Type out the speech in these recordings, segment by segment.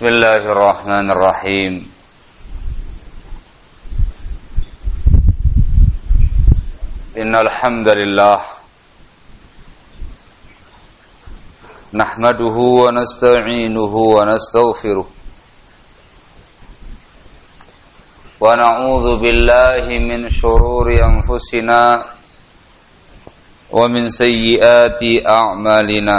بسم الله الرحمن الرحيم إن الحمد لله نحمده ونستعينه ونستغفره ونعوذ بالله من شرور أنفسنا ومن سيئات أعمالنا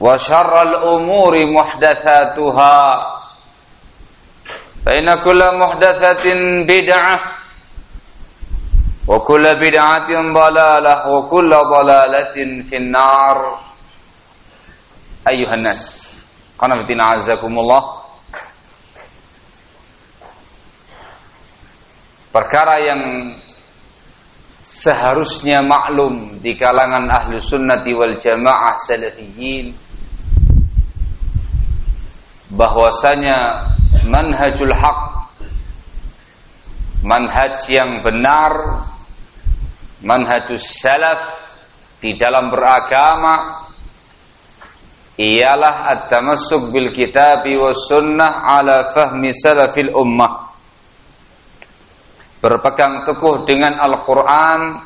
وشر الأمور محدثاتها فإن كل محدثة بدعة وكل بدعة ضلالة وكل ضلالة في النار أيها الناس قنبتنا عزكم الله perkara yang seharusnya maklum di kalangan ahlu sunnati wal jamaah salafiyin bahwasanya manhajul haq manhaj yang benar manhajus salaf di dalam beragama ialah at-tamassuk bil kitabi was sunnah ala fahmi salafil ummah. Berpegang teguh dengan Al-Quran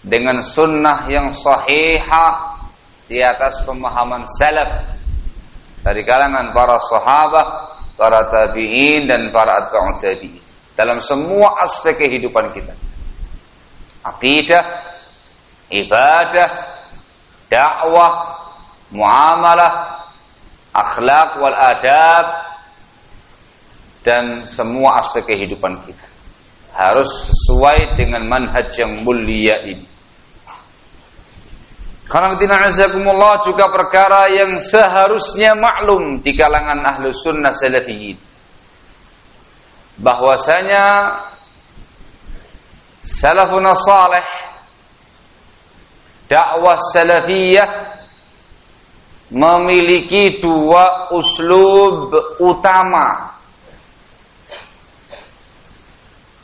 dengan sunnah yang sahihah di atas pemahaman salaf dari kalangan para sahabat, para tabi'in dan para atba'ut tabi'in dalam semua aspek kehidupan kita. Aqidah, ibadah, dakwah, muamalah, akhlak wal adab dan semua aspek kehidupan kita harus sesuai dengan manhaj yang mulia ini. Karena azakumullah juga perkara yang seharusnya maklum di kalangan ahlu sunnah salafiyin. Bahwasanya salafun salih dakwah salafiyah memiliki dua uslub utama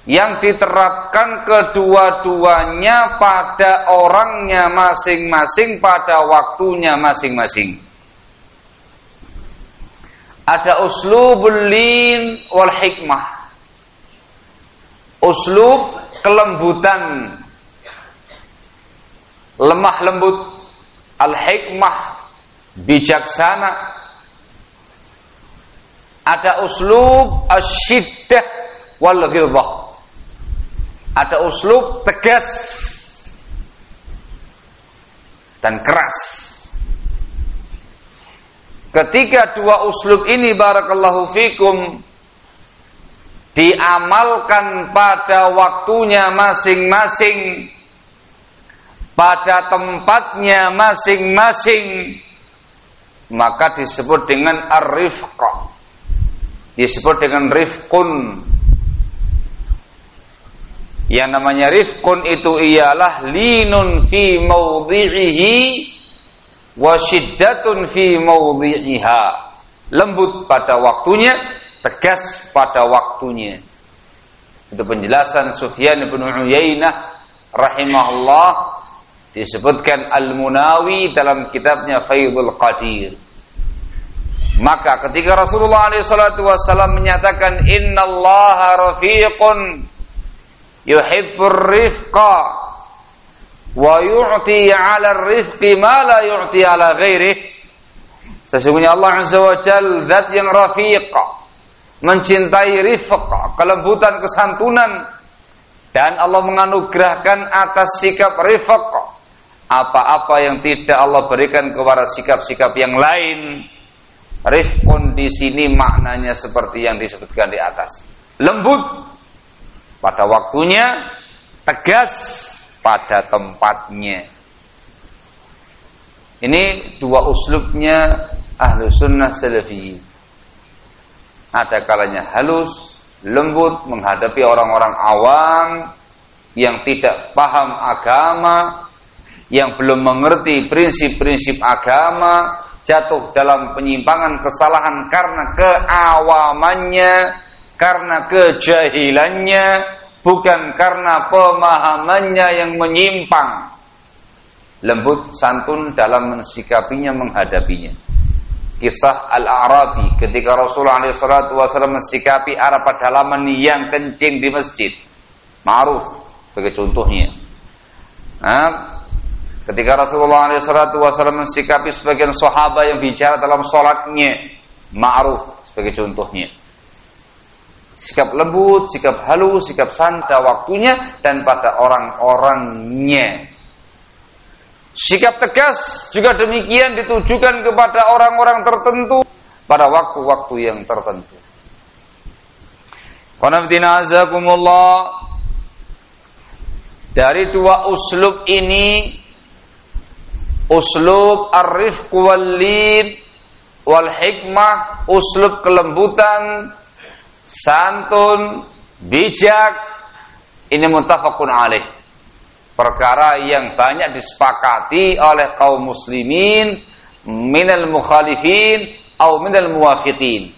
yang diterapkan kedua-duanya pada orangnya masing-masing pada waktunya masing-masing. Ada uslubul lin wal hikmah. Uslub kelembutan lemah lembut al hikmah bijaksana ada uslub asyiddah wal ghilzah ada uslub tegas dan keras. Ketika dua uslub ini barakallahu fikum diamalkan pada waktunya masing-masing pada tempatnya masing-masing maka disebut dengan ar-rifqa disebut dengan rifqun yang namanya rifqun itu ialah linun fi mawdhi'ihi wa shiddatun fi mawdhi'iha lembut pada waktunya tegas pada waktunya. Itu penjelasan Sufyan bin Uyainah rahimahullah. Disebutkan Al-Munawi dalam kitabnya Faidul Qadir. Maka ketika Rasulullah SAW menyatakan Inna Allah rafiqun yuhibbur rifqa wa yu'ti 'ala rifqi ma la yu'ti 'ala ghairihi Sesungguhnya Allah Azza wa Jalla zat yang rafiqah mencintai rifq, kelembutan, kesantunan dan Allah menganugerahkan atas sikap rifq apa-apa yang tidak Allah berikan kepada sikap-sikap yang lain. Rifqun di sini maknanya seperti yang disebutkan di atas. Lembut pada waktunya, tegas pada tempatnya. Ini dua uslubnya ahlu sunnah salafiyin ada kalanya halus, lembut menghadapi orang-orang awam yang tidak paham agama, yang belum mengerti prinsip-prinsip agama, jatuh dalam penyimpangan kesalahan karena keawamannya, karena kejahilannya, bukan karena pemahamannya yang menyimpang. Lembut santun dalam mensikapinya, menghadapinya kisah Al-Arabi ketika Rasulullah SAW mensikapi arah pedalaman yang kencing di masjid. Ma'ruf sebagai contohnya. Nah, ketika Rasulullah SAW mensikapi sebagian sahabat yang bicara dalam sholatnya. Ma'ruf sebagai contohnya. Sikap lembut, sikap halus, sikap santai waktunya dan pada orang-orangnya Sikap tegas juga demikian ditujukan kepada orang-orang tertentu pada waktu-waktu yang tertentu. Dari dua uslub ini uslub arif kuwalid wal hikmah uslub kelembutan santun bijak ini muttafaqun alaih. Perkara yang banyak disepakati oleh kaum muslimin minal mukhalifin atau minal muwafiqin.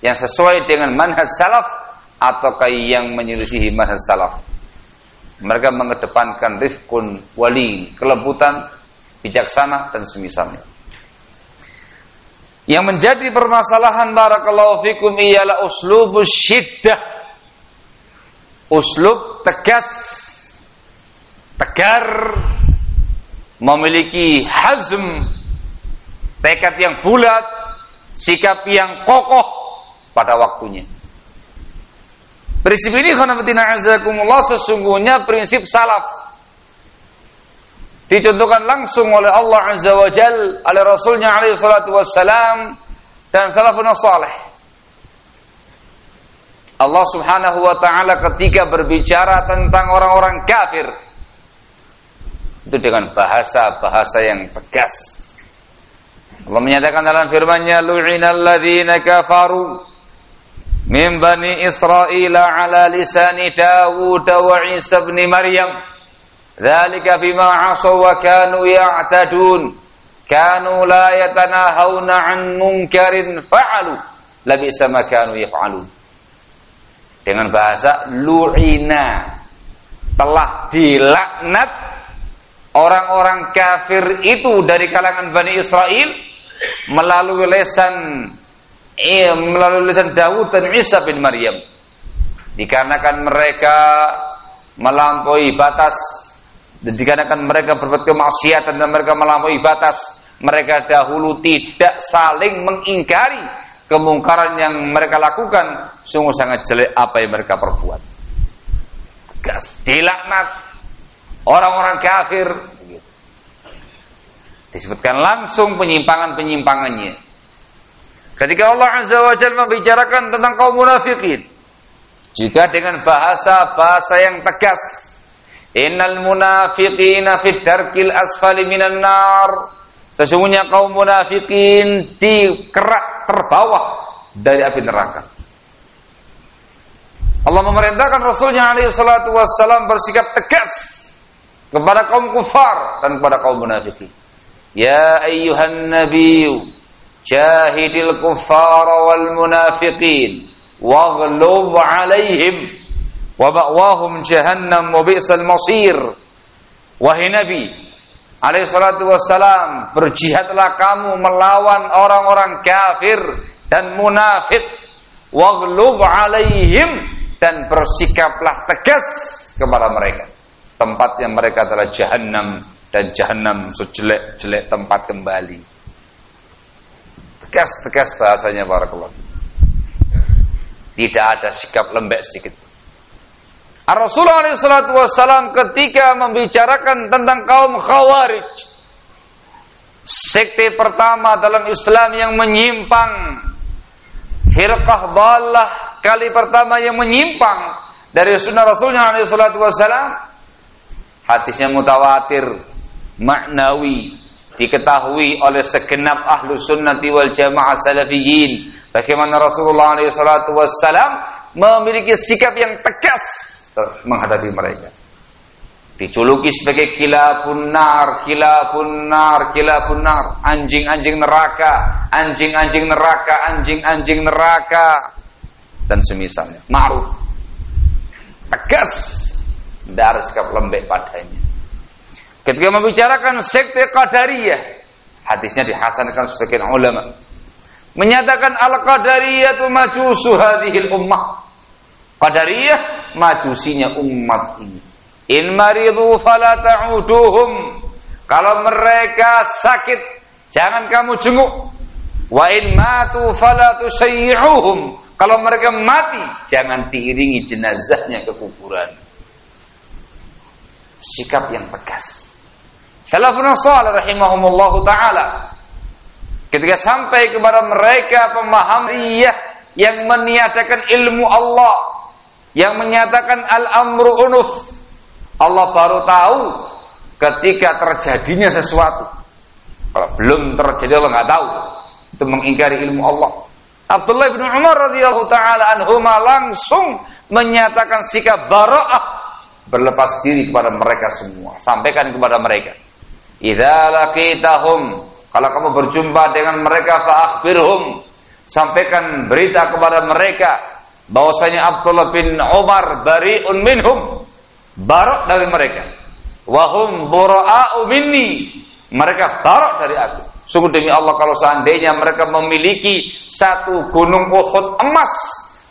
Yang sesuai dengan manhaj salaf atau yang menyelisihi manhaj salaf. Mereka mengedepankan rifkun wali kelembutan bijaksana dan semisalnya yang menjadi permasalahan barakallahu fikum ialah uslubus syiddah uslub tegas tegar, memiliki hazm, tekad yang bulat, sikap yang kokoh pada waktunya. Prinsip ini khanafatina azakumullah sesungguhnya prinsip salaf. Dicontohkan langsung oleh Allah Azza wa Jal, oleh Rasulnya alaihi salatu wassalam, dan salafun salih. Allah subhanahu wa ta'ala ketika berbicara tentang orang-orang kafir, itu dengan bahasa-bahasa yang tegas. Allah menyatakan dalam firman-Nya lu'inal ladzina kafaru min bani Israil ala lisani Dawud wa Isa Maryam dzalika bima 'asaw wa kanu ya'tadun. Kanu la yatanahawna 'an munkarin fa'alu. Labisa ma kanu yaf'alun. Dengan bahasa lu'ina. Telah dilaknat orang-orang kafir itu dari kalangan Bani Israel melalui lesan eh, melalui lesan Dawud dan Isa bin Maryam. Dikarenakan mereka melampaui batas dan dikarenakan mereka berbuat kemaksiatan dan mereka melampaui batas mereka dahulu tidak saling mengingkari kemungkaran yang mereka lakukan. Sungguh sangat jelek apa yang mereka perbuat. Gas dilaknat. Orang-orang kafir. Disebutkan langsung penyimpangan-penyimpangannya. Ketika Allah Azza wa Jalla membicarakan tentang kaum munafikin juga dengan bahasa-bahasa yang tegas Innal munafiqina fid darkil asfali minan nar. Sesungguhnya kaum munafikin di kerak terbawah dari api neraka. Allah memerintahkan Rasulnya alaihi salatu wassalam bersikap tegas kepada kaum kufar dan kepada kaum munafikin. Ya ayyuhan nabiyyu jahidil kuffara wal munafiqin waghlub alaihim wa ba'wahum jahannam wa. Wahai Nabi, alaihi salatu wassalam, berjihadlah kamu melawan orang-orang kafir dan munafik. Waghlub alaihim dan bersikaplah tegas kepada mereka. Tempatnya mereka adalah jahannam dan jahannam sejelek-jelek tempat kembali. Tegas-tegas bahasanya barakallahu. Tidak ada sikap lembek sedikit. Rasulullah SAW ketika membicarakan tentang kaum khawarij sekte pertama dalam Islam yang menyimpang firqah balah kali pertama yang menyimpang dari sunnah Rasulnya SAW hadisnya mutawatir maknawi diketahui oleh segenap ahlu sunnati wal jamaah salafiyin bagaimana Rasulullah SAW memiliki sikap yang tegas menghadapi mereka. Dijuluki sebagai kilapun nar, kilapun nar, kilapun nar, anjing-anjing neraka, anjing-anjing neraka, anjing-anjing neraka dan semisalnya. Ma'ruf. Tegas dari sikap lembek padanya. Ketika membicarakan sekte Qadariyah, hadisnya dihasankan sebagian ulama menyatakan al-qadariyah majusu hadhil ummah Qadariyah majusinya umat ini. In maridu fala ta'uduhum. Kalau mereka sakit, jangan kamu jenguk. Wa in matu fala. Kalau mereka mati, jangan diiringi jenazahnya ke kuburan. Sikap yang tegas. Salafun salih rahimahumullahu taala ketika sampai kepada mereka pemahaman yang meniadakan ilmu Allah yang menyatakan al-amru unuf. Allah baru tahu ketika terjadinya sesuatu. Kalau belum terjadi Allah nggak tahu. Itu mengingkari ilmu Allah. Abdullah bin Umar radhiyallahu taala anhuma langsung menyatakan sikap bara'ah berlepas diri kepada mereka semua. Sampaikan kepada mereka. Idza laqitahum kalau kamu berjumpa dengan mereka fa akhbirhum sampaikan berita kepada mereka bahwasanya Abdullah bin Umar bariun minhum. Barak dari mereka. Wahum bura'u minni. Mereka barak dari aku. Sungguh demi Allah kalau seandainya mereka memiliki satu gunung Uhud emas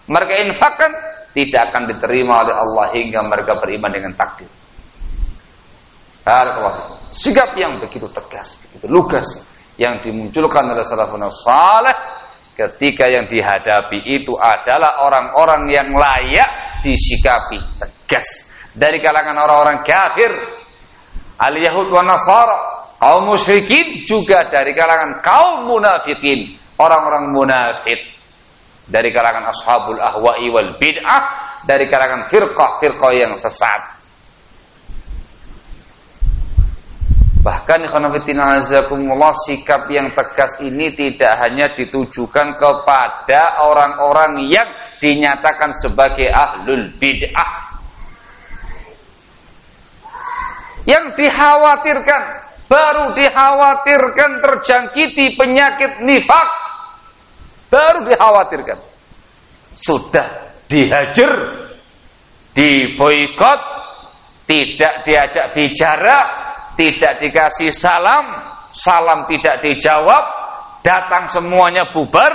mereka infakkan tidak akan diterima oleh Allah hingga mereka beriman dengan takdir. Sikap yang begitu tegas begitu lugas yang dimunculkan oleh salafun salih ketika yang dihadapi itu adalah orang-orang yang layak disikapi tegas. Dari kalangan orang-orang kafir al-yahud wa nasara kaum musyrikin juga dari kalangan kaum munafikin orang-orang munafik. Dari kalangan ashabul ahwa'i wal bid'ah dari kalangan firqah-firqah yang sesat Bahkan khanafitina azakumullah sikap yang tegas ini tidak hanya ditujukan kepada orang-orang yang dinyatakan sebagai ahlul bid'ah. Yang dikhawatirkan, baru dikhawatirkan terjangkiti penyakit nifak. Baru dikhawatirkan. Sudah dihajar, diboikot, tidak diajak bicara, tidak dikasih salam, salam tidak dijawab, datang semuanya bubar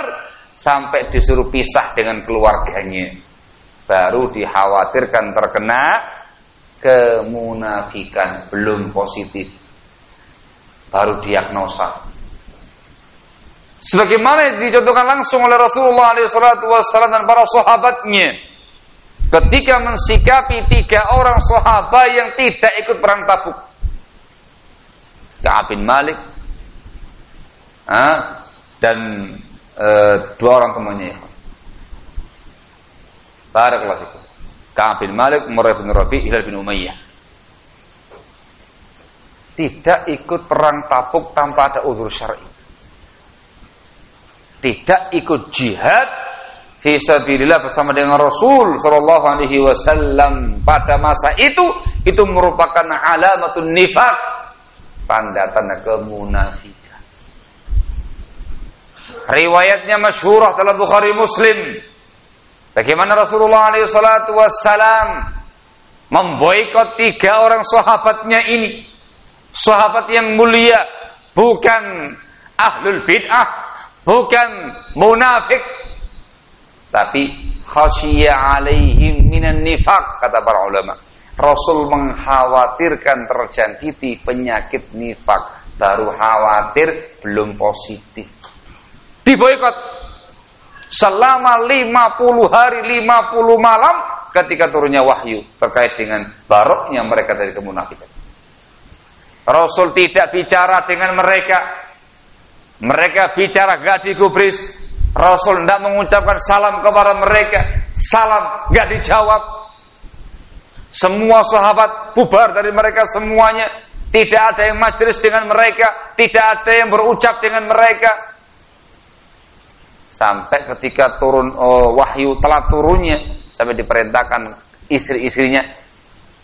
sampai disuruh pisah dengan keluarganya. Baru dikhawatirkan terkena kemunafikan, belum positif. Baru diagnosa. Sebagaimana dicontohkan langsung oleh Rasulullah SAW dan para sahabatnya ketika mensikapi tiga orang sahabat yang tidak ikut perang tabuk. Ka'ab bin Malik ha? dan e, dua orang temannya Barakallahu fikum. Ka'ab bin Malik, Murrah bin Rabi, Hilal bin Umayyah. tidak ikut perang Tabuk tanpa ada uzur syar'i. Tidak ikut jihad fi sabilillah bersama dengan Rasul sallallahu alaihi wasallam pada masa itu itu merupakan alamatun nifak tanda-tanda kemunafikan. Riwayatnya masyhurah dalam Bukhari Muslim. Bagaimana Rasulullah wassalam memboikot tiga orang sahabatnya ini. Sahabat yang mulia, bukan ahlul bid'ah, bukan munafik, tapi khasyiya alaihim minan nifak kata para ulama. Rasul mengkhawatirkan terjangkiti penyakit nifak, baru khawatir belum positif. Diboikot selama 50 hari 50 malam ketika turunnya wahyu terkait dengan baroknya mereka dari kemunafikan. Rasul tidak bicara dengan mereka. Mereka bicara gak digubris, Rasul tidak mengucapkan salam kepada mereka. Salam nggak dijawab. Semua sahabat bubar dari mereka semuanya. Tidak ada yang majelis dengan mereka. Tidak ada yang berucap dengan mereka. Sampai ketika turun oh, wahyu telah turunnya. Sampai diperintahkan istri-istrinya.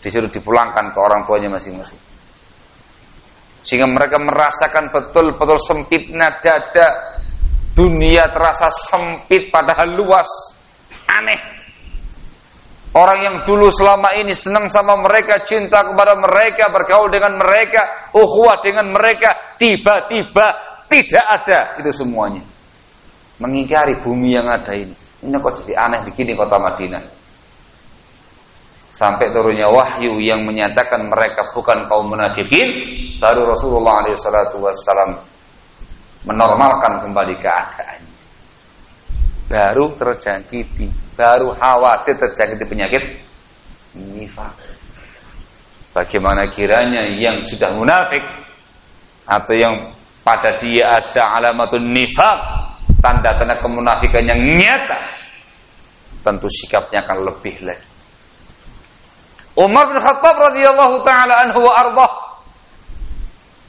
Disuruh dipulangkan ke orang tuanya masing-masing. Sehingga mereka merasakan betul-betul sempitnya dada Dunia terasa sempit padahal luas. Aneh. Orang yang dulu selama ini senang sama mereka, cinta kepada mereka, bergaul dengan mereka, ukhuwah dengan mereka, tiba-tiba tidak ada itu semuanya. Mengingkari bumi yang ada ini. Ini kok jadi aneh begini kota Madinah. Sampai turunnya wahyu yang menyatakan mereka bukan kaum munafikin, baru Rasulullah SAW menormalkan kembali keadaannya. Baru terjangkiti, baru khawatir terjangkiti penyakit nifak. Bagaimana kiranya yang sudah munafik atau yang pada dia ada alamatun nifak, tanda-tanda kemunafikan yang nyata, tentu sikapnya akan lebih lagi. Umar bin Khattab radhiyallahu taala anhu wa ardhah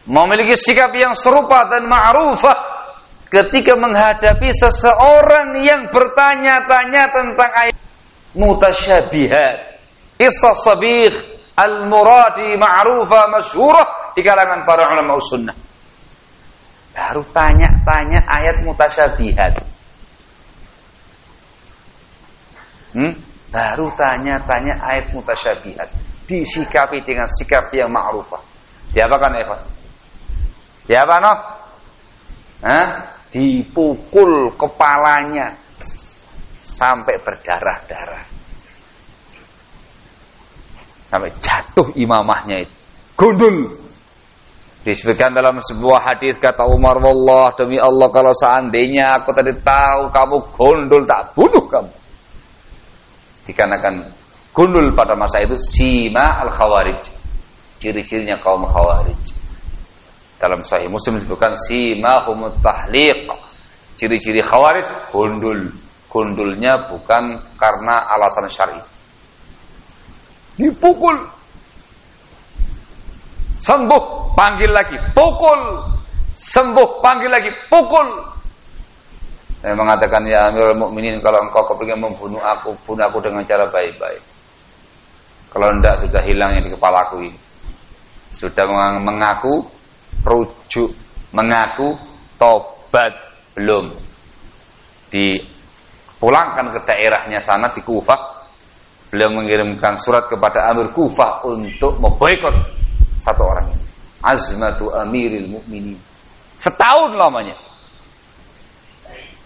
memiliki sikap yang serupa dan ma'rufah ketika menghadapi seseorang yang bertanya-tanya tentang ayat mutasyabihat kisah sabir al-muradi ma'rufah masyhurah di kalangan para ulama sunnah baru tanya-tanya ayat mutasyabihat hmm? baru tanya-tanya ayat mutasyabihat disikapi dengan sikap yang ma'rufah diapakan Eva? Siapa no? Hah? Dipukul kepalanya sampai berdarah-darah. Sampai jatuh imamahnya itu. Gundul. Disebutkan dalam sebuah hadis kata Umar wallah demi Allah kalau seandainya aku tadi tahu kamu gundul tak bunuh kamu. Dikarenakan gundul pada masa itu sima al-khawarij. Ciri-cirinya kaum khawarij. Dalam sahih Muslim disebutkan simahumut tahliq. Ciri-ciri khawarij gundul. Gundulnya bukan karena alasan syar'i. Dipukul. Sembuh, panggil lagi, pukul. Sembuh, panggil lagi, pukul. Saya mengatakan ya Amirul Mukminin kalau engkau kepingin membunuh aku, bunuh aku dengan cara baik-baik. Kalau tidak sudah hilang yang di kepalaku ini. Sudah mengaku rujuk mengaku tobat belum. Dipulangkan ke daerahnya sana di Kufah beliau mengirimkan surat kepada Amir Kufah untuk memboikot satu orang ini. Azmatu amiril mukminin setahun lamanya.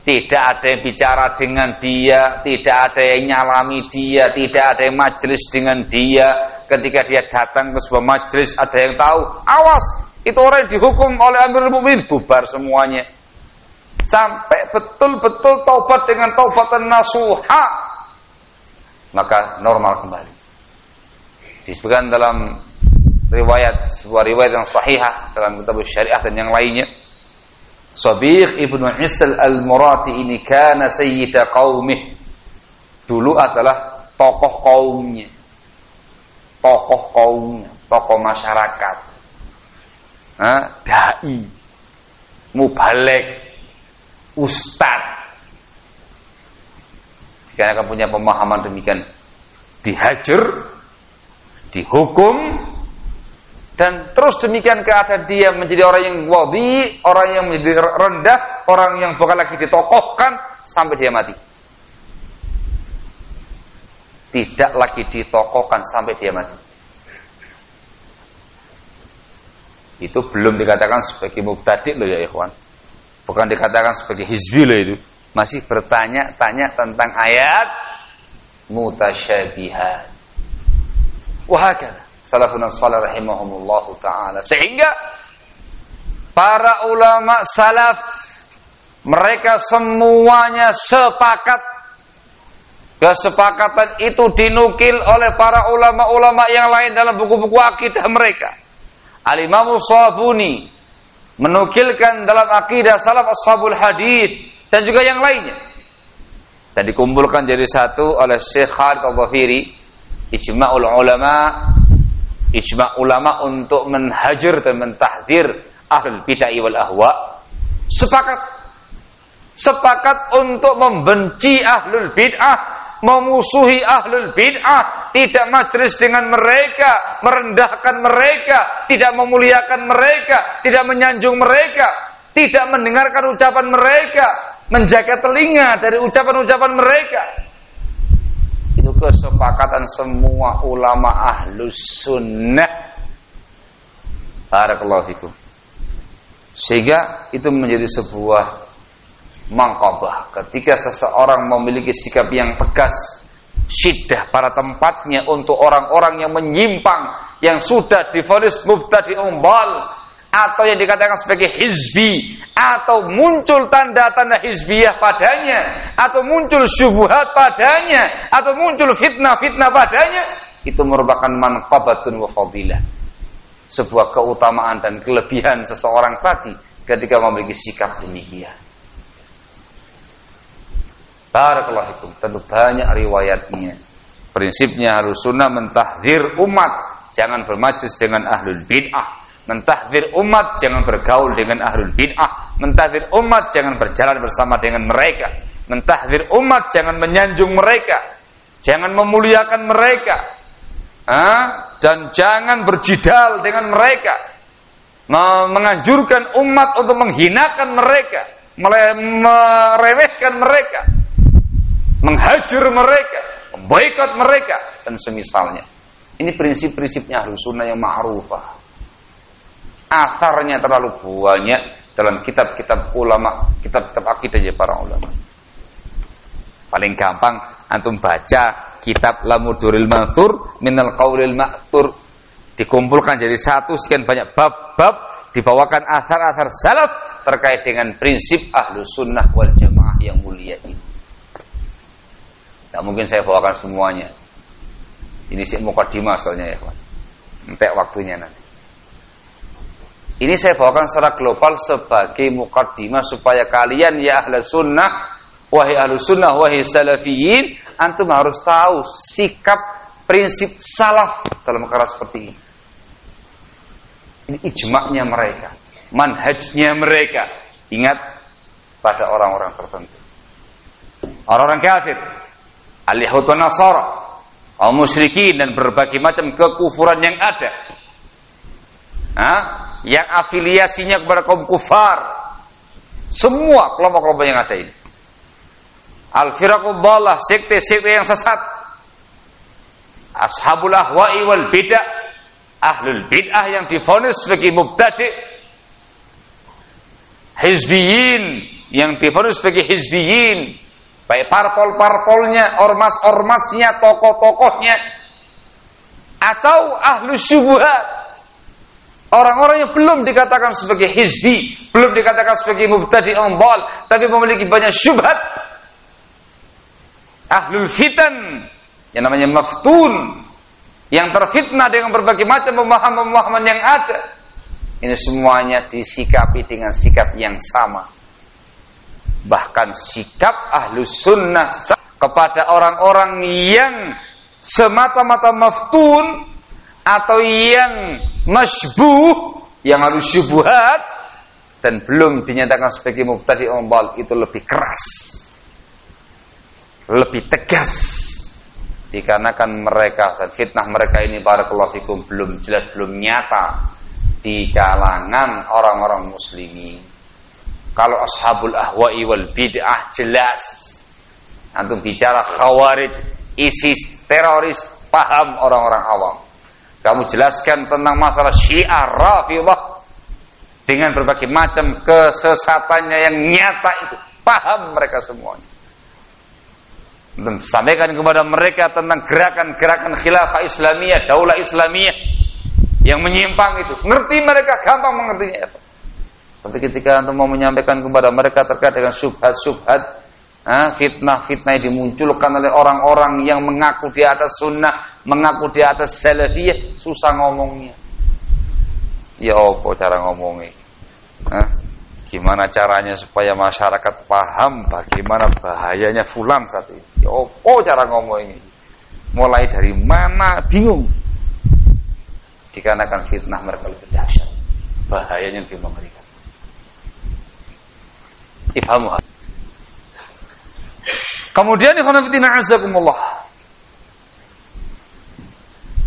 Tidak ada yang bicara dengan dia, tidak ada yang nyalami dia, tidak ada yang majelis dengan dia. Ketika dia datang ke sebuah majelis, ada yang tahu, awas, itu orang yang dihukum oleh Amirul Mukminin bubar semuanya. Sampai betul-betul taubat dengan taubatan nasuha. Maka normal kembali. Disebutkan dalam riwayat sebuah riwayat yang sahihah dalam kitab syariah dan yang lainnya. Sabir ibnu Isal al-Murati ini kana sayyida qaumih. Dulu adalah tokoh kaumnya. Tokoh kaumnya, tokoh masyarakat dai, mubalek, ustad. Jika akan punya pemahaman demikian, dihajar, dihukum, dan terus demikian keadaan dia menjadi orang yang wadi, orang yang menjadi rendah, orang yang bukan lagi ditokohkan sampai dia mati. Tidak lagi ditokohkan sampai dia mati. Itu belum dikatakan sebagai mubtadi loh ya ikhwan. Bukan dikatakan sebagai hizbi loh itu masih bertanya-tanya tentang ayat mutasyabihat. Wahakala salafun salih rahimahumullahu taala. Sehingga para ulama salaf mereka semuanya sepakat kesepakatan itu dinukil oleh para ulama-ulama yang lain dalam buku-buku akidah mereka. Al-Imam Sabuni menukilkan dalam akidah salaf ashabul hadith dan juga yang lainnya. Dan dikumpulkan jadi satu oleh Syekh Khalid Al-Dhafiri, ijma'ul ulama, ijma' ulama untuk menhajar dan mentahdir ahlul bid'ah wal ahwa. Sepakat sepakat untuk membenci ahlul bid'ah memusuhi ahlul bid'ah, tidak majlis dengan mereka, merendahkan mereka, tidak memuliakan mereka, tidak menyanjung mereka, tidak mendengarkan ucapan mereka, menjaga telinga dari ucapan-ucapan mereka. Itu kesepakatan semua ulama ahlus sunnah. Barakallahu fikum. Sehingga itu menjadi sebuah mangkabah ketika seseorang memiliki sikap yang tegas syiddah pada tempatnya untuk orang-orang yang menyimpang yang sudah difonis mubtadi umbal atau yang dikatakan sebagai hizbi atau muncul tanda-tanda hizbiyah padanya atau muncul syubhat padanya atau muncul fitnah-fitnah padanya itu merupakan manqabatun wa fadilah. Sebuah keutamaan dan kelebihan seseorang tadi ketika memiliki sikap demikian Barakallahu tentu banyak riwayatnya prinsipnya harus sunnah mentahdir umat jangan bermajlis dengan ahlul bid'ah Mentahdir umat jangan bergaul dengan ahlul bid'ah. Mentahdir umat jangan berjalan bersama dengan mereka. Mentahdir umat jangan menyanjung mereka. Jangan memuliakan mereka. Ha? Dan jangan berjidal dengan mereka. Menganjurkan umat untuk menghinakan mereka. Meremehkan mereka. Menghajar mereka. Memboikot mereka. Dan semisalnya. Ini prinsip-prinsipnya ahlu sunnah yang ma'rufah Asarnya terlalu banyak dalam kitab-kitab ulama, kitab-kitab akidah ya para ulama. Paling gampang antum baca kitab Lamuduril Mansur Minal Qaulil Ma'thur dikumpulkan jadi satu sekian banyak bab-bab dibawakan asar-asar salaf terkait dengan prinsip ahlu sunnah wal jamaah yang mulia ini. Tidak mungkin saya bawakan semuanya. Ini sih mukadimah soalnya ya, kawan. Nanti waktunya nanti. Ini saya bawakan secara global sebagai mukaddimah supaya kalian ya ahli sunnah, wahai ahli sunnah, wahai salafiyin, antum harus tahu sikap prinsip salaf dalam perkara seperti ini. Ini ijma'nya mereka, manhajnya mereka. Ingat pada orang-orang tertentu. Orang-orang kafir, al-yahud nasara, kaum musyrikin dan berbagai macam kekufuran yang ada. Hah? yang afiliasinya kepada kaum kufar. Semua kelompok-kelompok yang ada ini. Al-firaqud dhalah, sekte-sekte yang sesat. Ashabul ahwa'i wal bid'ah, ahlul bid'ah yang difonis sebagai mubtadi' hizbiyin yang difonis sebagai hizbiyin baik parpol-parpolnya, ormas-ormasnya, tokoh-tokohnya atau ahlu syubhat Orang-orang yang belum dikatakan sebagai hizbi, belum dikatakan sebagai mubtadi ambal, tapi memiliki banyak syubhat. Ahlul fitan, yang namanya maftun, yang terfitnah dengan berbagai macam pemahaman-pemahaman yang ada. Ini semuanya disikapi dengan sikap yang sama. Bahkan sikap ahlus sunnah kepada orang-orang yang semata-mata maftun atau yang masbuh yang harus syubhat dan belum dinyatakan sebagai mubtadi umbal itu lebih keras. Lebih tegas. Dikarenakan mereka dan fitnah mereka ini barakallahu fikum belum jelas belum nyata di kalangan orang-orang muslimi kalau ashabul ahwa'i wal bid'ah jelas. Antum bicara khawarij ISIS teroris paham orang-orang awam. Kamu jelaskan tentang masalah syiar rafidah dengan berbagai macam kesesatannya yang nyata itu. Paham mereka semuanya. Dan sampaikan kepada mereka tentang gerakan-gerakan khilafah Islamiyah, daulah Islamiyah yang menyimpang itu. Ngerti mereka, gampang mengertinya itu. Tapi ketika antum mau menyampaikan kepada mereka terkait dengan subhat-subhat, fitnah-fitnah yang dimunculkan oleh orang-orang yang mengaku di atas sunnah, mengaku di atas salafiyah, susah ngomongnya. Ya apa cara ngomongnya? Hah? Gimana caranya supaya masyarakat paham bagaimana bahayanya fulan saat ini? Ya apa cara ngomong ini? Mulai dari mana bingung. Dikarenakan fitnah mereka lebih dahsyat. Bahayanya lebih mengerikan. Ifhamu. Kemudian ikhwan azakumullah.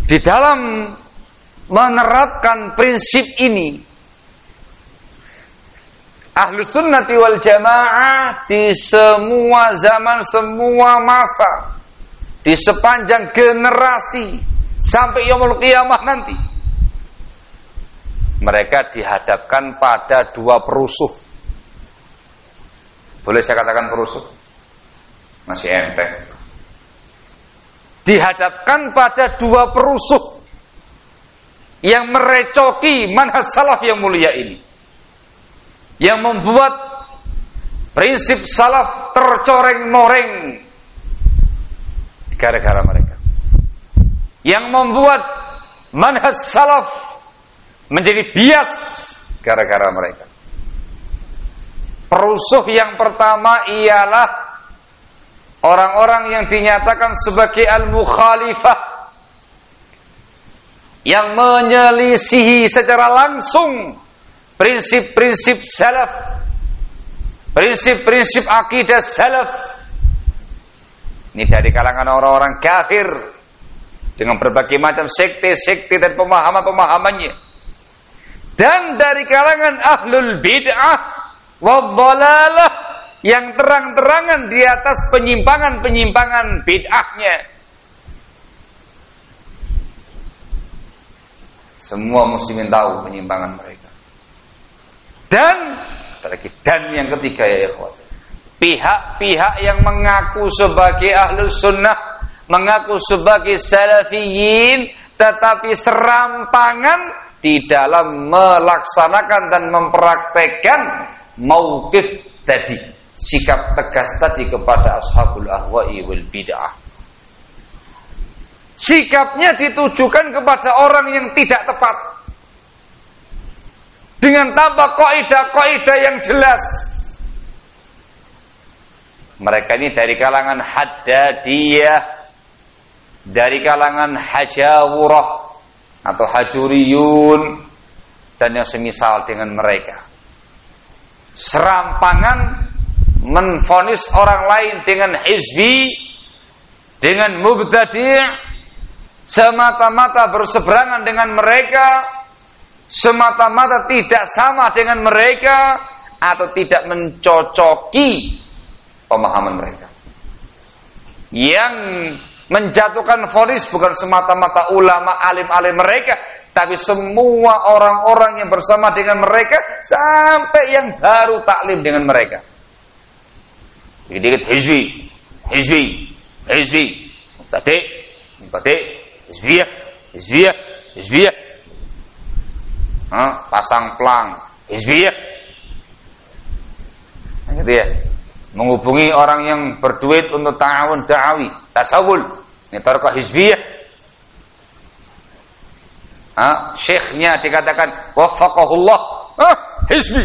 Di dalam menerapkan prinsip ini ahlu sunnati wal jamaah di semua zaman, semua masa, di sepanjang generasi sampai yaumul qiyamah nanti. Mereka dihadapkan pada dua perusuh. Boleh saya katakan perusuh? Masih enteng. Dihadapkan pada dua perusuh yang merecoki manhaj salaf yang mulia ini yang membuat prinsip salaf tercoreng-moreng gara-gara mereka. Yang membuat manhaj salaf menjadi bias gara-gara mereka. Perusuh yang pertama ialah orang-orang yang dinyatakan sebagai al-mukhalifah yang menyelisihi secara langsung prinsip-prinsip salaf, prinsip-prinsip akidah salaf. Ini dari kalangan orang-orang kafir dengan berbagai macam sekte-sekte dan pemahaman-pemahamannya. Dan dari kalangan ahlul bid'ah wadhalalah yang terang-terangan di atas penyimpangan-penyimpangan bid'ahnya. Semua muslimin tahu penyimpangan mereka. Dan lagi dan yang ketiga ya ikhwan. Pihak-pihak yang mengaku sebagai ahlus sunnah, mengaku sebagai salafiyin, tetapi serampangan di dalam melaksanakan dan mempraktekkan mauqif tadi, sikap tegas tadi kepada ashabul ahwa'i wal bid'ah. Sikapnya ditujukan kepada orang yang tidak tepat dengan tanpa kaidah-kaidah yang jelas. Mereka ini dari kalangan haddadiyah, dari kalangan hajawurah atau hajuriyun dan yang semisal dengan mereka. Serampangan menfonis orang lain dengan hizbi, dengan mubtadi' semata-mata berseberangan dengan mereka semata-mata tidak sama dengan mereka atau tidak mencocoki pemahaman mereka. Yang menjatuhkan vonis bukan semata-mata ulama alim-alim mereka, tapi semua orang-orang yang bersama dengan mereka sampai yang baru taklim dengan mereka. Dikit hizbi, hizbi, hizbi, tadi, tadi, hizbiyah, hizbiyah, hizbiyah, Hah? pasang pelang. Hizbiyah nah, gitu ya. Menghubungi orang yang berduit untuk ta'awun da'awi. Tasawul. Ini tarikah hizbiyah Hah? syekhnya dikatakan wafakahullah Hah? hizbi.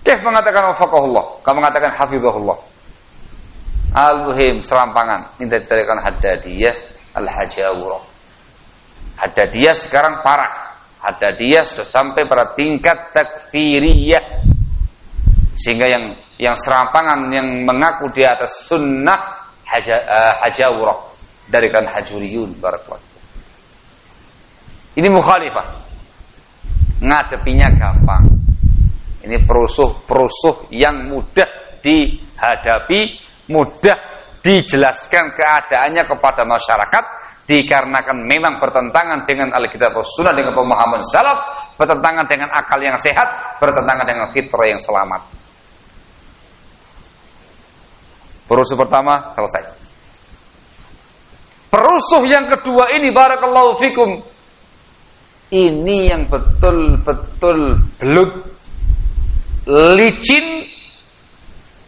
Syekh mengatakan wafakahullah kamu mengatakan hafizahullah. Al-Muhim serampangan. Ini dari tarikan Haddadiyah Al-Hajawurah. Haddadiyah sekarang parah. Ada dia sudah sampai pada tingkat takfiriyah. Sehingga yang yang serampangan yang mengaku di atas sunnah haja, uh, hajawrah dari kan hajuriyun barakallahu ini mukhalifah ngadepinya gampang ini perusuh-perusuh yang mudah dihadapi mudah dijelaskan keadaannya kepada masyarakat dikarenakan memang bertentangan dengan Alkitab Sunnah dengan pemahaman salaf, bertentangan dengan akal yang sehat, bertentangan dengan fitrah yang selamat. Perusuh pertama selesai. Perusuh yang kedua ini barakallahu fikum. Ini yang betul-betul belut licin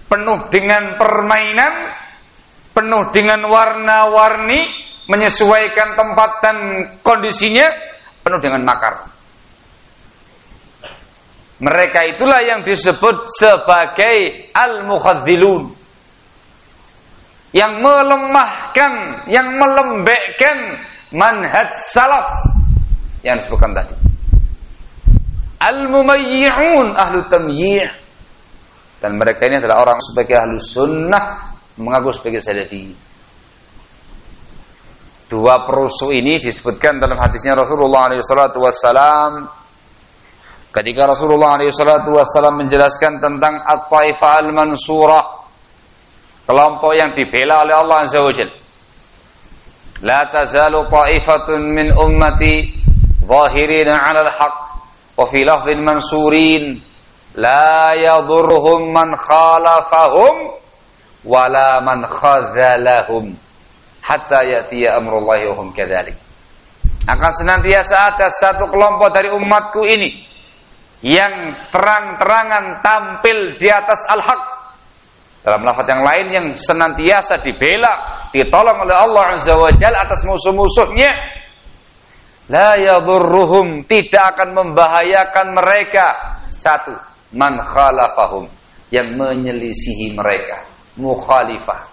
penuh dengan permainan, penuh dengan warna-warni, menyesuaikan tempat dan kondisinya penuh dengan makar. Mereka itulah yang disebut sebagai al-mukhadzilun. Yang melemahkan, yang melembekkan manhaj salaf yang disebutkan tadi. Al-mumayyi'un ahlu tamyi' dan mereka ini adalah orang sebagai ahlu sunnah mengaku sebagai salafi. Dua perusuh ini disebutkan dalam hadisnya Rasulullah SAW ketika Rasulullah SAW menjelaskan tentang At-Taifah Al-Mansurah kelompok yang dibela oleh Allah Azza wa Jal. La tazalu ta'ifatun min ummati 'ala al-haq wa fi lafdhin mansurin la yadurruhum man khalafahum wala man khazalahum hatta ya'tiya amrullahi wa hum kadzalik. Akan senantiasa ada satu kelompok dari umatku ini yang terang-terangan tampil di atas al-haq. Dalam lafaz yang lain yang senantiasa dibela, ditolong oleh Allah Azza wa Jalla atas musuh-musuhnya. La yadurruhum. Tidak akan membahayakan mereka. Satu, man khalafahum. Yang menyelisihi mereka, mukhalifah.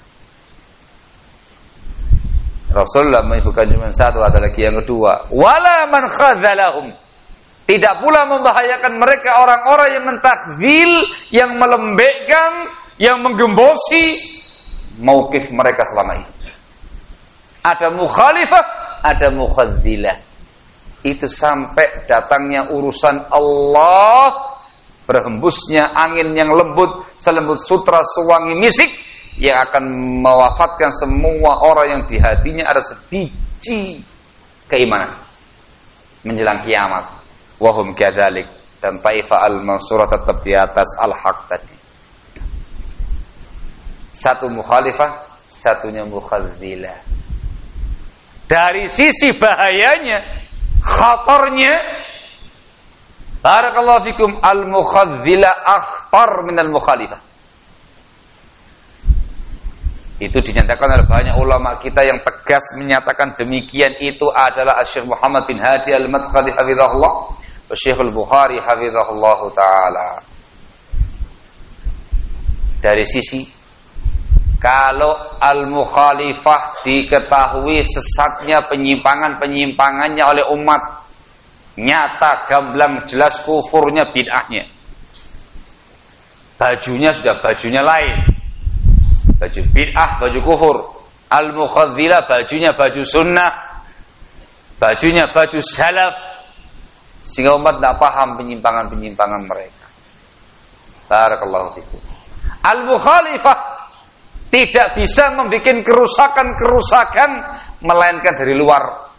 Rasulullah menyebutkan cuma satu ada lagi yang kedua. Wala man khadzalahum tidak pula membahayakan mereka orang-orang yang mentakzil yang melembekkan yang menggembosi mauqif mereka selama ini. Ada mukhalifah ada mukhadzilah itu sampai datangnya urusan Allah berhembusnya angin yang lembut selembut sutra sewangi misik yang akan mewafatkan semua orang yang di hatinya ada sebiji keimanan menjelang kiamat. Wahum kadzalik dan taifah al-mansurah tetap di atas al-haq tadi. Satu mukhalifah satunya mukhadzilah dari sisi bahayanya khatarnya barakallahu fikum al-mukhadzilah akhtar min al-mukhalifah itu dinyatakan oleh banyak ulama kita yang tegas menyatakan demikian itu adalah Syekh Muhammad bin Hadi Al-Madkhali hafizahullah wa Syekh Al-Bukhari hafizahullah taala. Dari sisi kalau al-mukhalifah diketahui sesatnya penyimpangan-penyimpangannya oleh umat nyata gamblang jelas kufurnya bid'ahnya bajunya sudah bajunya lain baju bid'ah, baju kufur. Al-mukhadzilah bajunya baju sunnah. Bajunya baju salaf. Sehingga umat tidak paham penyimpangan-penyimpangan mereka. Barakallahu fikum. Al-mukhalifah tidak bisa membuat kerusakan-kerusakan melainkan dari luar.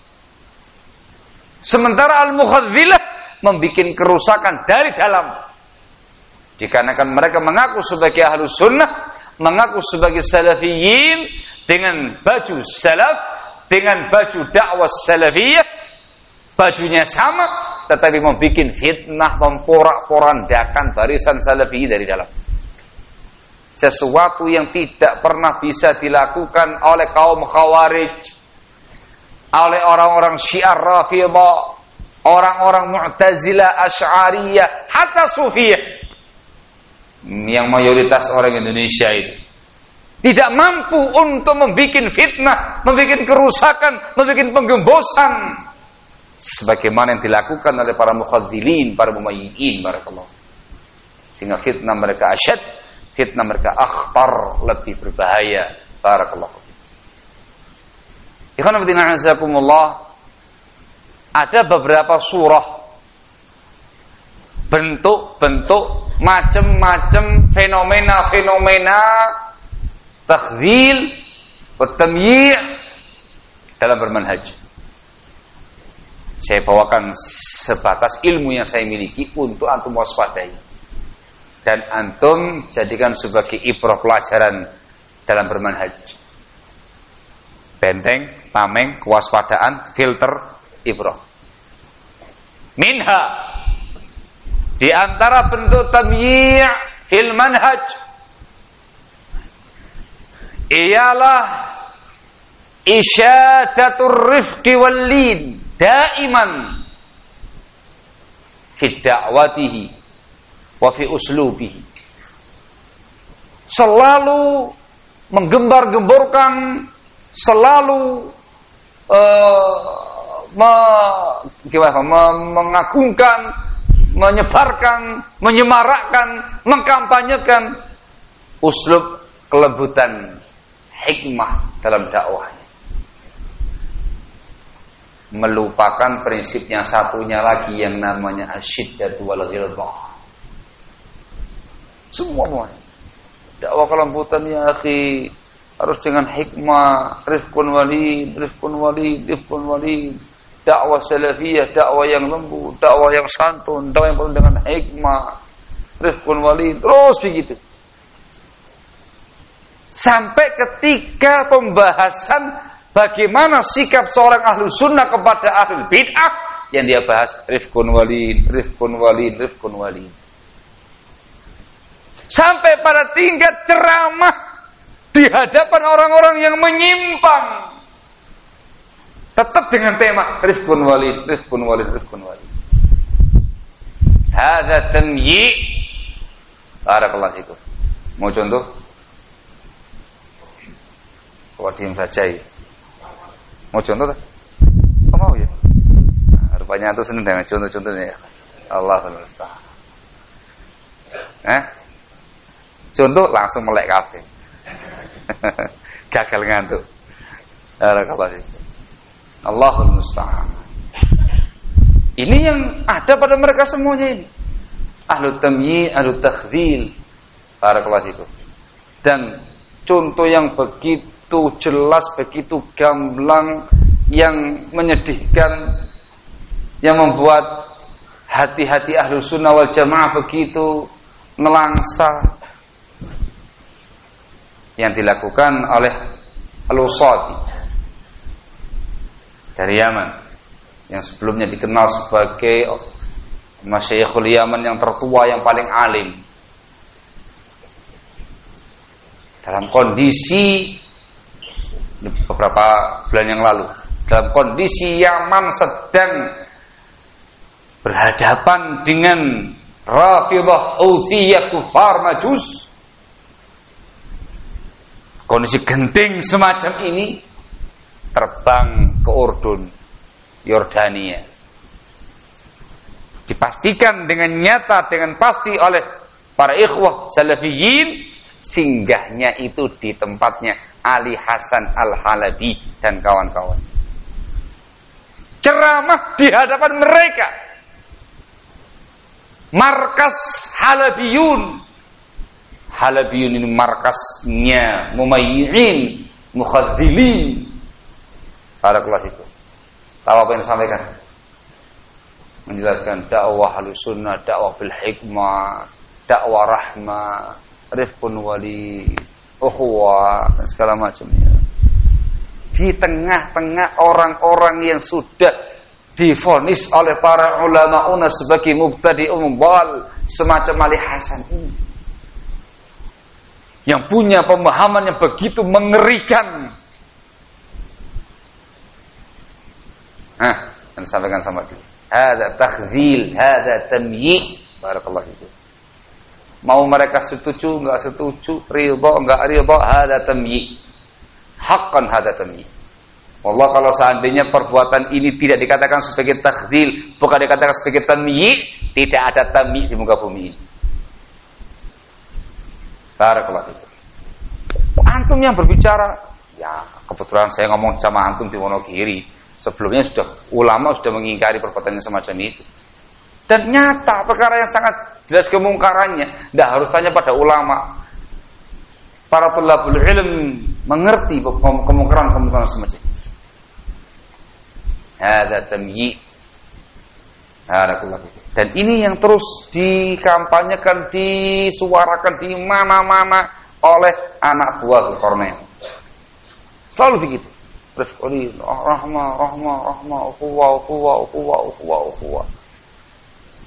Sementara al-mukhadzilah membuat kerusakan dari dalam. Dikarenakan mereka mengaku sebagai ahlu sunnah, mengaku sebagai salafiyin dengan baju salaf, dengan baju dakwah salafiyah, bajunya sama, tetapi membuat fitnah, memporak-porandakan barisan salafi dari dalam. Sesuatu yang tidak pernah bisa dilakukan oleh kaum khawarij, oleh orang-orang syiar rafidah, orang-orang mu'tazilah, asy'ariyah, hatta sufiyah. Yang mayoritas orang Indonesia itu. Tidak mampu untuk membuat fitnah, membuat kerusakan, membuat penggembosan sebagaimana yang dilakukan oleh para mukhadzilin, para mumayyin barakallahu. Sehingga fitnah mereka asyad, fitnah mereka akhtar, lebih berbahaya. Barakallahu. Ikhwan ada beberapa surah bentuk-bentuk macam-macam fenomena-fenomena takhdil Watamyi' dalam bermanhaj. Saya bawakan sebatas ilmu yang saya miliki untuk antum waspadai. Dan antum jadikan sebagai ibrah pelajaran dalam bermanhaj. Benteng, tameng, kewaspadaan, filter, ibrah. Minha di antara bentuk tamyi' fil manhaj ialah isyadatur rifqi wal lin daiman fi da'watihi wa fi selalu menggembar-gemborkan selalu uh, me, mengagungkan menyebarkan menyemarakkan mengkampanyekan uslub kelembutan hikmah dalam dakwahnya. Melupakan prinsip yang satunya lagi yang namanya asyiddat wal ghilbah. Semua semuanya. Dakwah kelembutan ya akhi harus dengan hikmah, rifkun walid, rifkun walid, rifkun walid. Dakwah salafiyah, dakwah yang lembut, dakwah yang santun, dakwah yang penuh dengan hikmah, rifkun walid, terus begitu. Sampai ketika pembahasan bagaimana sikap seorang ahlu sunnah kepada ahlu bid'ah yang dia bahas rifkun walin, rifkun walin, rifkun walin. Sampai pada tingkat ceramah di hadapan orang-orang yang menyimpang. Tetap dengan tema rifkun walin, rifkun walin, rifkun walin. Hada tamyi' Barakallahu fikum. Mau contoh? Wadim Bajai. Mau contoh tak? Kau mau ya? Nah, rupanya itu senang dengan contoh-contohnya ya. Allah musta'an. Eh? Contoh langsung melek kafe. Gagal ngantuk. Allahul musta'an. Ini yang ada pada mereka semuanya ini. Ahlu tamyi, ahlu takhzil. Barakallahu Dan contoh yang begitu jelas, begitu gamblang yang menyedihkan yang membuat hati-hati ahlu sunnah wal jamaah begitu melangsa yang dilakukan oleh Al-Usadi dari Yaman yang sebelumnya dikenal sebagai Masyayikhul Yaman yang tertua yang paling alim. Dalam kondisi beberapa bulan yang lalu dalam kondisi Yaman sedang berhadapan dengan Rafidah Houthiyah kufar majus kondisi genting semacam ini terbang ke Urdun Yordania dipastikan dengan nyata dengan pasti oleh para ikhwah salafiyin singgahnya itu di tempatnya Ali Hasan Al-Halabi dan kawan-kawan. Ceramah di hadapan mereka. Markas Halabiyun. Halabiyun ini markasnya mumayyin, mukhadzilin. kelas itu. Tahu apa yang disampaikan? Menjelaskan dakwah sunnah, dakwah bil hikmah, dakwah rahmah, rifqun wali ukhuwah dan segala macamnya. Di tengah-tengah orang-orang yang sudah difonis oleh para ulama una sebagai mubtadi umbal semacam Ali Hasan ini. Yang punya pemahaman yang begitu mengerikan. Nah, dan sampaikan sama dia. Ada takhzil, ada tamyi. Barakallahu fikum. Mau mereka setuju, enggak setuju, ridho, enggak ridho, hada tamyi. Hakkan hada tamyi. Allah kalau seandainya perbuatan ini tidak dikatakan sebagai takhdil, bukan dikatakan sebagai tamyi, tidak ada tamyi di muka bumi ini. Barakallahu itu. Antum yang berbicara, ya kebetulan saya ngomong sama antum di Wonogiri. Sebelumnya sudah ulama sudah mengingkari perbuatan semacam itu. Dan nyata perkara yang sangat jelas kemungkarannya. Tidak harus tanya pada ulama. Para tulabul ilm mengerti kemungkaran-kemungkaran semacam itu. Hada tamyi. Dan ini yang terus dikampanyekan, disuarakan di mana-mana oleh anak buah Kornel. Selalu begitu. Rifquli, rahmah, rahmah, rahmah, ukuwa, ukuwa, ukuwa, ukuwa, ukuwa.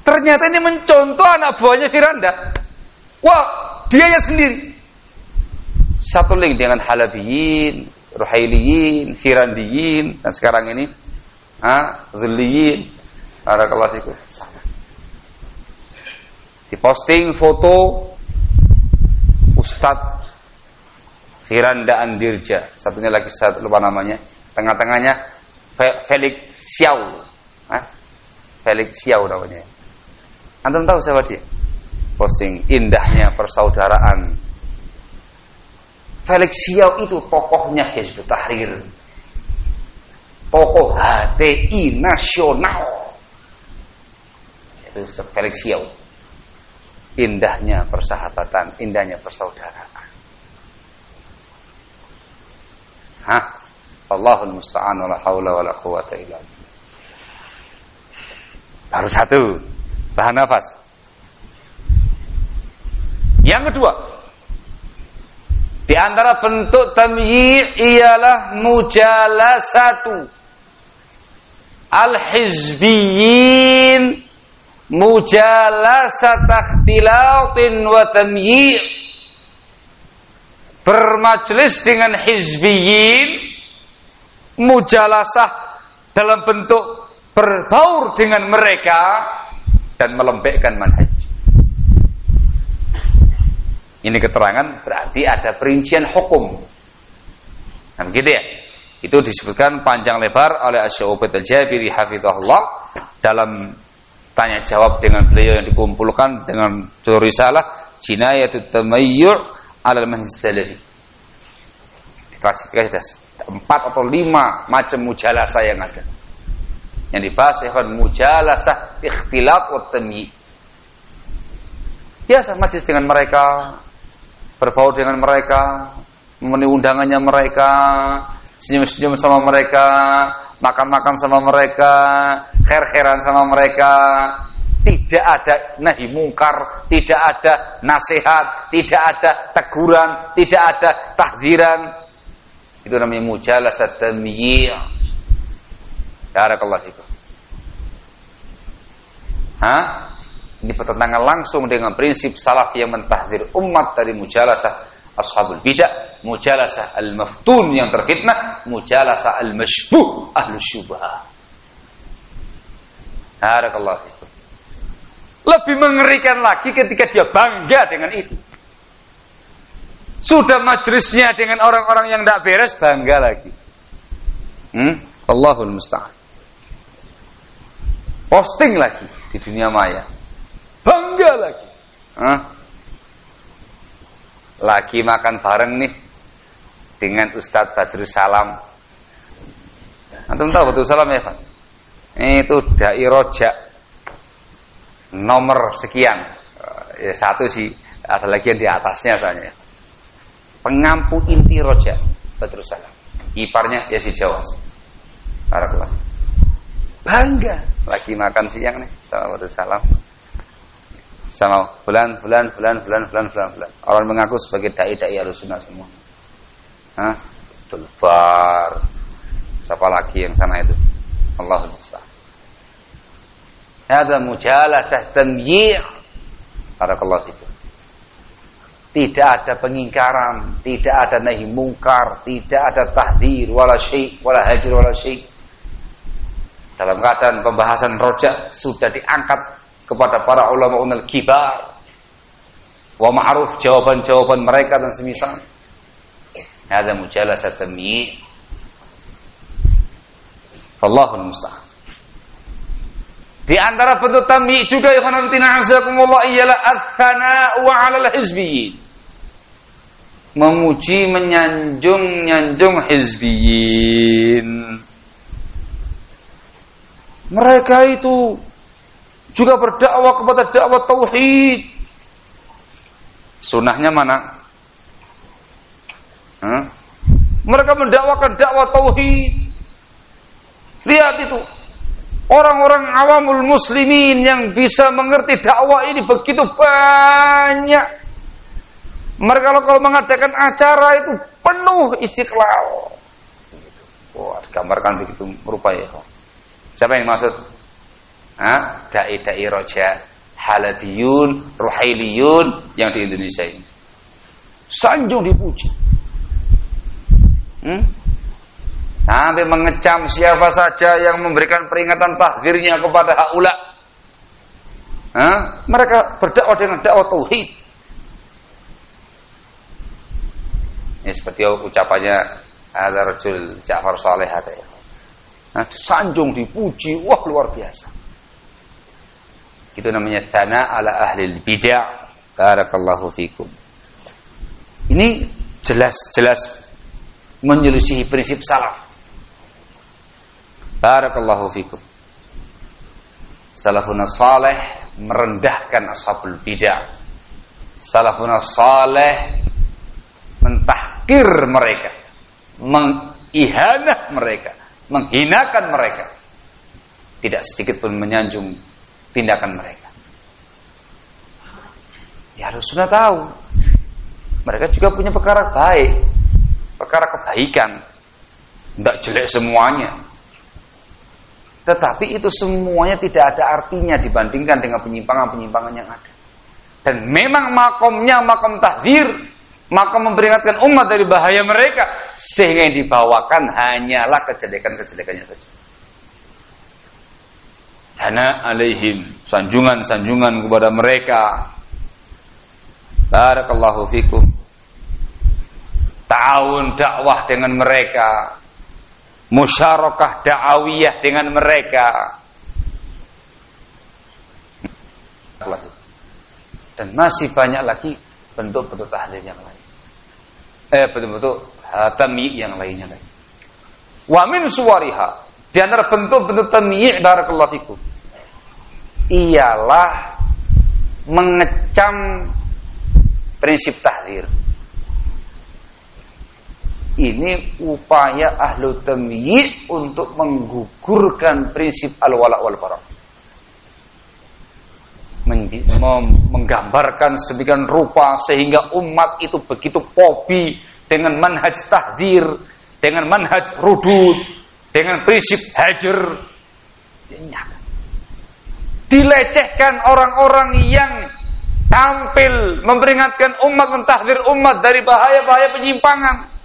Ternyata ini mencontoh anak buahnya Firanda. Wah, dianya sendiri. Satu link dengan Halabiyin, Ruhailiyin, Firandiyin, dan sekarang ini ah Zuliyin Barakallahu fikum sama diposting foto Ustadz Firanda Andirja. Satunya lagi saya lupa namanya. Tengah-tengahnya Felix Xiao. Ah Felix Xiao namanya. Antum tahu siapa dia? Posting indahnya persaudaraan. Felix Xiao itu tokohnya Hizbut Tahrir. Tokoh HTI nasional Ustaz Felix Yau indahnya persahabatan indahnya persaudaraan. Hah? Allahul musta'an wala haula wala quwata illa baru satu. Tahan nafas. Yang kedua. Di antara bentuk tamyi' ialah mujalasatu. Al-hizbiyin mujalasat ikhtilatin wa tamyi' bermajlis dengan hizbiyin. Mujalasah dalam bentuk berbaur dengan mereka dan melembekkan manhaj. Ini keterangan berarti ada perincian hukum. Nah begitu ya? Itu disebutkan panjang lebar oleh Asy'ubad al-Jabiri hafizahullah dalam tanya jawab dengan beliau yang dikumpulkan dengan risalah Jinayatut Tamayyu' 'ala al-Manhaj Salafi. Klasifikasi ada empat atau lima macam mujalasah yang ada. Yang dibahas ya mujalasah ikhtilat wa tamyi. Biasa majlis dengan mereka, berbaur dengan mereka, memenuhi undangannya mereka, senyum-senyum sama mereka, makan-makan sama mereka, her-heran sama mereka. Tidak ada nahi mungkar, tidak ada nasihat, tidak ada teguran, tidak ada tahdiran. Itu namanya mujalasat tamyi'. Barakallahu fikum. Hah? Ini bertentangan langsung dengan prinsip salaf yang mentahdir umat dari mujalasah ashabul bidah, mujalasah al-maftun yang terfitnah, mujalasah al-mashbuh ahlu syubhah. Barakallahu. Lebih mengerikan lagi ketika dia bangga dengan itu. Sudah majlisnya dengan orang-orang yang tidak beres, bangga lagi. Hmm? Allahul musta'an. Posting lagi di dunia maya. Bangga lagi. Hah? lagi makan bareng nih dengan Ustadz Badrus Salam. Antum tahu Badrus Salam ya, Pak? Itu dai rojak nomor sekian. Ya satu sih, ada lagi yang di atasnya soalnya. Pengampu inti rojak Badrus Salam. Iparnya ya si Jawas. Barakallah. Bangga lagi makan siang nih sama Badrus Salam sama bulan bulan bulan bulan bulan bulan bulan orang mengaku sebagai dai dai sunnah semua Hah? Tulbar siapa lagi yang sana itu? Allah musta'an Hada mujalasah tamyi' Barakallahu itu. Tidak ada pengingkaran, tidak ada nahi mungkar, tidak ada tahdir wala syai' wala hajir wala Dalam keadaan pembahasan rojak sudah diangkat kepada para ulama unal kibar wa ma'ruf jawaban-jawaban mereka dan semisal ada mujalasat tamyi Allahul musta'an. Di antara bentuk tamyi juga khanafitina azakumullah ialah ats-tsana'u 'alal hizbiyyin. Memuji menyanjung nyanjung hizbiyyin. Mereka itu juga berdakwah kepada dakwah tauhid. Sunnahnya mana? Mereka mendakwakan dakwah tauhid. Lihat itu, Orang-orang awamul muslimin yang bisa mengerti dakwah ini begitu banyak. Mereka kalau mengadakan acara itu penuh istiqlal. Wah, gambarkan begitu merupanya. Siapa yang maksud? Hah? Dai-dai roja, haladiyun, ruhailiyun yang di Indonesia ini. Sanjung dipuji. Hmm? Sampai mengecam siapa saja yang memberikan peringatan tahdirnya kepada haula. Hah? Mereka berdakwah dengan dakwah tauhid. Ini seperti ucapannya ada rajul Ja'far Saleh ada ya. Nah, sanjung dipuji, wah luar biasa. Itu namanya tanah ala ahli bid'ah. Barakallahu fikum. Ini jelas-jelas menyelisihi prinsip salaf. Barakallahu fikum. Salafuna saleh merendahkan ashabul bidah. Salafuna saleh mentahkir mereka, mengihanah mereka, menghinakan mereka. Tidak sedikit pun menyanjung tindakan mereka. Ya harus sudah tahu. Mereka juga punya perkara baik, perkara kebaikan. Tidak jelek semuanya. Tetapi itu semuanya tidak ada artinya dibandingkan dengan penyimpangan-penyimpangan yang ada. Dan memang makomnya makom tahdir, makom memperingatkan umat dari bahaya mereka, sehingga yang dibawakan hanyalah kejelekan-kejelekannya saja. Dana alaihim, sanjungan-sanjungan kepada mereka. Barakallahu fikum. Ta'awun dakwah dengan mereka. Musyarakah da'awiyah dengan mereka. Dan masih banyak lagi bentuk-bentuk tahlil yang lain. Eh bentuk-bentuk tamyi yang lainnya lagi. Wa min suwariha. Di bentuk-bentuk tamyi barakallahu fikum. Ialah mengecam prinsip tahlir ini upaya ahlu temyi untuk menggugurkan prinsip al-wala wal bara. Menggambarkan sedemikian rupa sehingga umat itu begitu pobi dengan manhaj tahdir, dengan manhaj rudud, dengan prinsip hajar. Dilecehkan orang-orang yang tampil memperingatkan umat, mentahdir umat dari bahaya-bahaya penyimpangan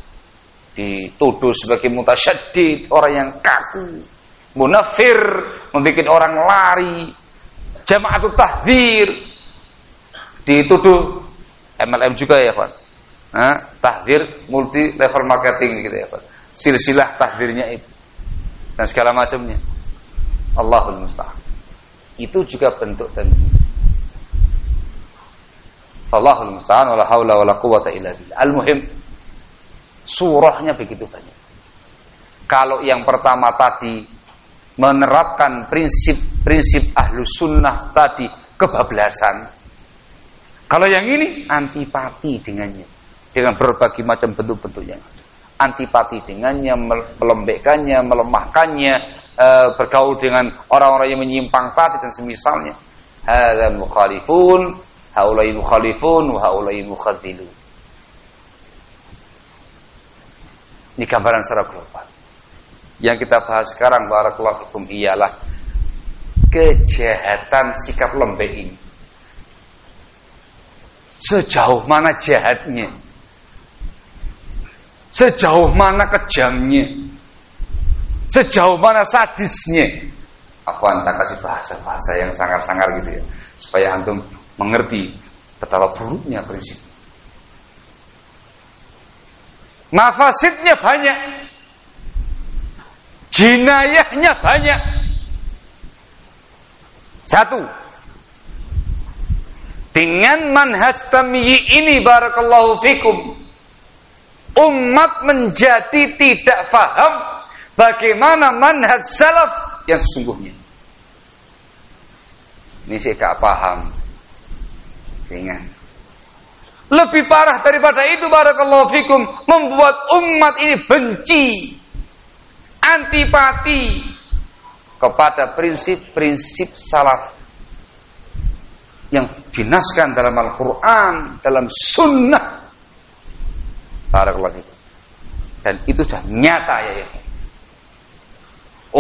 dituduh sebagai mutasyadid, orang yang kaku, munafir, membuat orang lari, jamaatul tahdir, dituduh MLM juga ya Pak. Nah, tahdir multi level marketing gitu ya Pak. Silsilah tahdirnya itu dan segala macamnya. Allahul musta'an. Itu juga bentuk tanbih. Allahul musta'an wala haula wala quwata. Al-muhim surahnya begitu banyak. Kalau yang pertama tadi menerapkan prinsip-prinsip ahlu sunnah tadi kebablasan. Kalau yang ini antipati dengannya. Dengan berbagai macam bentuk-bentuk yang ada. Antipati dengannya, melembekkannya, melemahkannya, e, bergaul dengan orang-orang yang menyimpang tadi dan semisalnya. Hadza mukhalifun, haulai mukhalifun, wa haulai mukhadzilun. Ini gambaran secara global. Yang kita bahas sekarang barakallahu fikum ialah kejahatan sikap lembek ini. Sejauh mana jahatnya? Sejauh mana kejamnya? Sejauh mana sadisnya? Aku tak kasih bahasa-bahasa yang sangar-sangar gitu ya. Supaya antum mengerti betapa buruknya prinsip Mafasidnya banyak. Jinayahnya banyak. Satu. Dengan manhaj tamyi ini barakallahu fikum. Umat menjadi tidak faham bagaimana manhaj salaf yang sesungguhnya. Ini sih gak paham. Ingat. Lebih parah daripada itu barakallahu fikum membuat umat ini benci, antipati kepada prinsip-prinsip salaf yang dinaskan dalam Al-Qur'an, dalam sunnah. Barakallahu fikum. Dan itu sudah nyata ya, ya.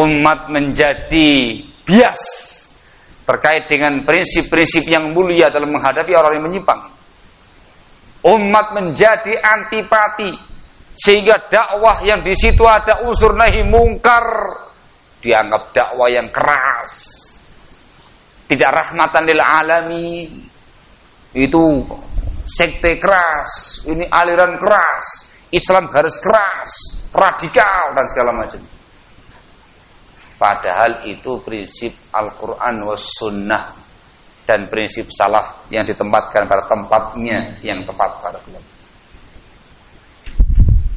Umat menjadi bias terkait dengan prinsip-prinsip yang mulia dalam menghadapi orang yang menyimpang umat menjadi antipati. Sehingga dakwah yang di situ ada unsur nahi mungkar. Dianggap dakwah yang keras. Tidak rahmatan lil alamin. Itu sekte keras. Ini aliran keras. Islam harus keras. Radikal dan segala macam. Padahal itu prinsip Al-Quran was sunnah dan prinsip salaf yang ditempatkan pada tempatnya yang tepat pada keluarga.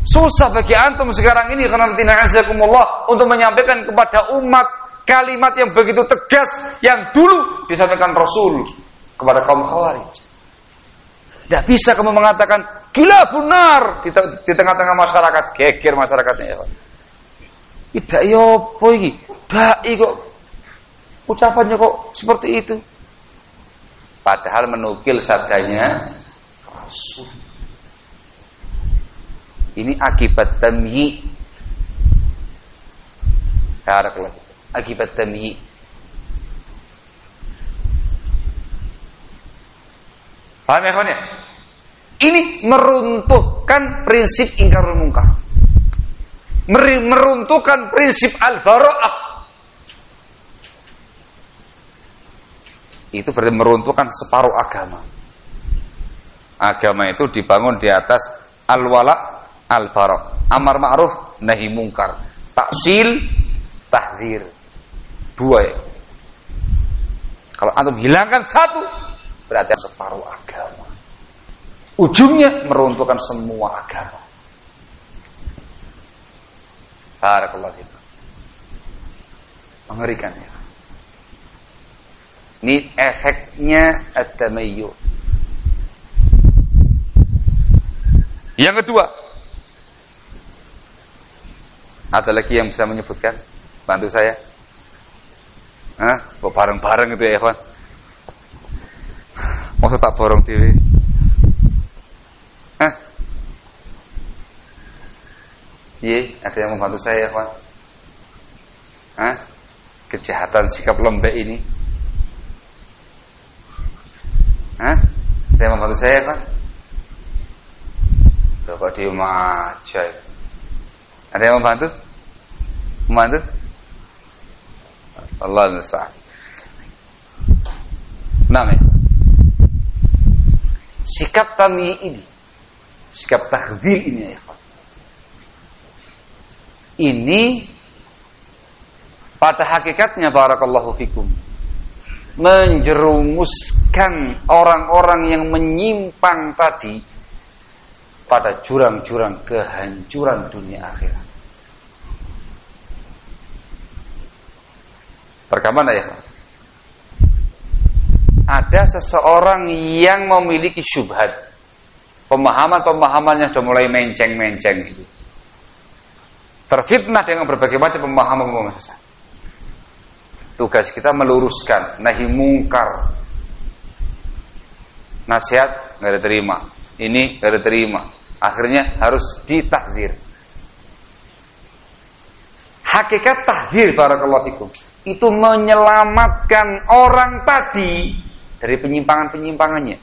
Susah bagi antum sekarang ini karena tina'azakumullah untuk menyampaikan kepada umat kalimat yang begitu tegas yang dulu disampaikan Rasul kepada kaum Khawarij. Tidak bisa kamu mengatakan gila benar di, tengah-tengah masyarakat, geger masyarakatnya ya. Tidak yopo ya, ini, dai kok ucapannya kok seperti itu. Padahal menukil sabdanya Rasul. Ini akibat tamyi. Akibat tamyi. Paham ya kawan ya? Ini meruntuhkan prinsip ingkar mungkar. Meruntuhkan prinsip al-bara'ah itu berarti meruntuhkan separuh agama. Agama itu dibangun di atas al-wala al-barok. Amar ma'ruf nahi mungkar. Taksil tahdir. Dua ya. Kalau antum hilangkan satu berarti separuh agama. Ujungnya meruntuhkan semua agama. Barakallahu Mengerikan ya. Ini efeknya at-tamayyu. Yang kedua, ada lagi yang bisa menyebutkan? Bantu saya. Hah? Bareng-bareng itu ya, Evan? Masa tak borong diri? Hah? Iya, ada yang membantu saya, Evan? Hah? Kejahatan sikap lembek ini Hah? Yang membantu saya kan? Loh kok diem aja Ada yang membantu? Membantu? Allah musta'an Nama Sikap kami ini Sikap takdir ini ya Ini Pada hakikatnya Barakallahu fikum menjerumuskan orang-orang yang menyimpang tadi pada jurang-jurang kehancuran dunia akhirat. Perkaman ya? Ada seseorang yang memiliki syubhat. Pemahaman-pemahaman yang sudah mulai menceng-menceng itu. Terfitnah dengan berbagai macam pemahaman-pemahaman sesat. Tugas kita meluruskan nahi mungkar. Nasihat nggak diterima, ini nggak diterima. Akhirnya harus ditahdir. Hakikat tahdir barakallahu fikum itu menyelamatkan orang tadi dari penyimpangan-penyimpangannya.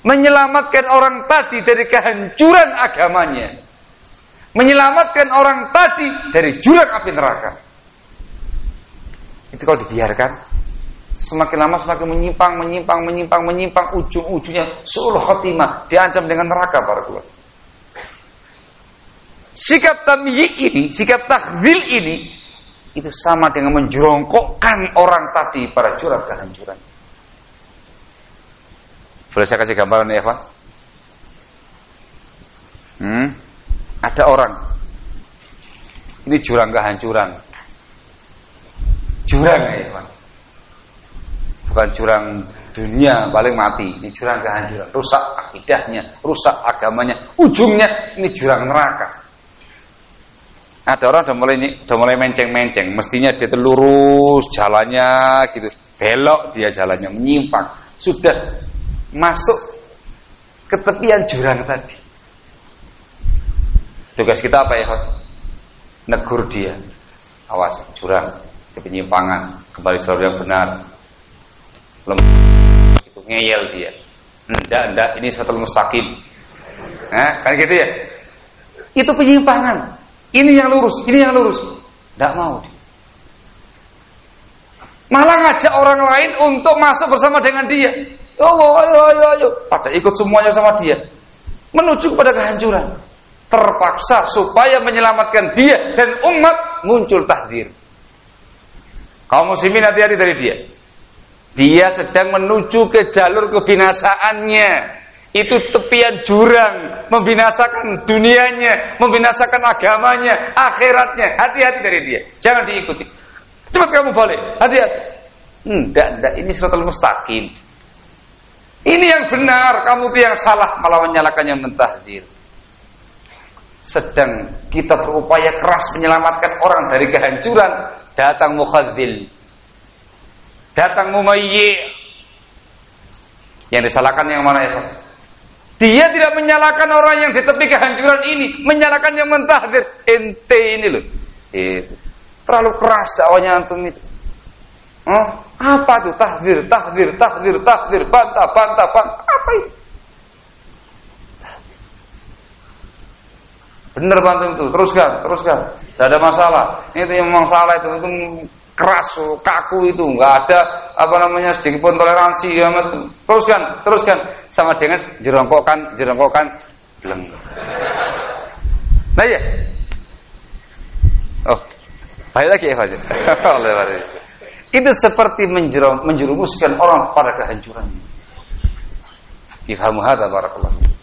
Menyelamatkan orang tadi dari kehancuran agamanya. Menyelamatkan orang tadi dari jurang api neraka. Itu kalau dibiarkan semakin lama semakin menyimpang, menyimpang, menyimpang, menyimpang ujung-ujungnya seluruh khotimah diancam dengan neraka para Sikap tamyi ini, sikap takwil ini itu sama dengan menjerongkokkan orang tadi pada jurang kehancuran. Boleh saya kasih gambaran ya Pak? Hmm? Ada orang ini jurang kehancuran. Jurang ya Pak. Bukan jurang dunia paling mati, ini jurang kehancuran, rusak akidahnya, rusak agamanya, ujungnya ini jurang neraka. Ada orang udah mulai udah mulai menceng-menceng, mestinya dia lurus jalannya gitu, belok dia jalannya menyimpang, sudah masuk ke tepian jurang tadi. Tugas kita apa ya? Negur dia, awas jurang, penyimpangan, kembali jalur yang benar. Lemah, itu ngeyel dia. Enggak, enggak, ini satu mustaqim. Nah, kan gitu ya? Itu penyimpangan. Ini yang lurus, ini yang lurus. Tidak mau Malah ngajak orang lain untuk masuk bersama dengan dia. Oh, ayo, ayo, ayo. Pada ikut semuanya sama dia. Menuju kepada kehancuran. Terpaksa supaya menyelamatkan dia dan umat muncul tahdir. Kaum muslimin hati-hati dari dia. Dia sedang menuju ke jalur kebinasaannya itu tepian jurang membinasakan dunianya, membinasakan agamanya, akhiratnya. Hati-hati dari dia. Jangan diikuti. Cepat kamu balik. Hati-hati. Enggak, enggak. Ini suratul mustaqim. Ini yang benar, kamu itu yang salah malah menyalahkan yang mentahdir. Sedang kita berupaya keras menyelamatkan orang dari kehancuran, datang mukhadzil. Datang mumayyi. Yang disalahkan yang mana ya? Dia tidak menyalahkan orang yang di tepi kehancuran ini, menyalahkan yang mentahdir. Ente ini loh. Itu. Terlalu keras dakwanya antum itu. Oh, apa tuh tahdir, tahdir, tahdir, tahdir, bantah, bantah, bantah. Apa itu? Bener bantu itu, teruskan, teruskan. Tidak ada masalah. Itu yang memang salah itu, itu keras, kaku itu, nggak ada apa namanya sedikit pun toleransi. Ya, teruskan, teruskan sama dengan jerongkokan, jerongkokan belum. Nah ya. Oh, baik lagi ya Fajar. itu seperti menjerom, menjerumuskan orang pada kehancuran. Ifhamu hadza barakallahu.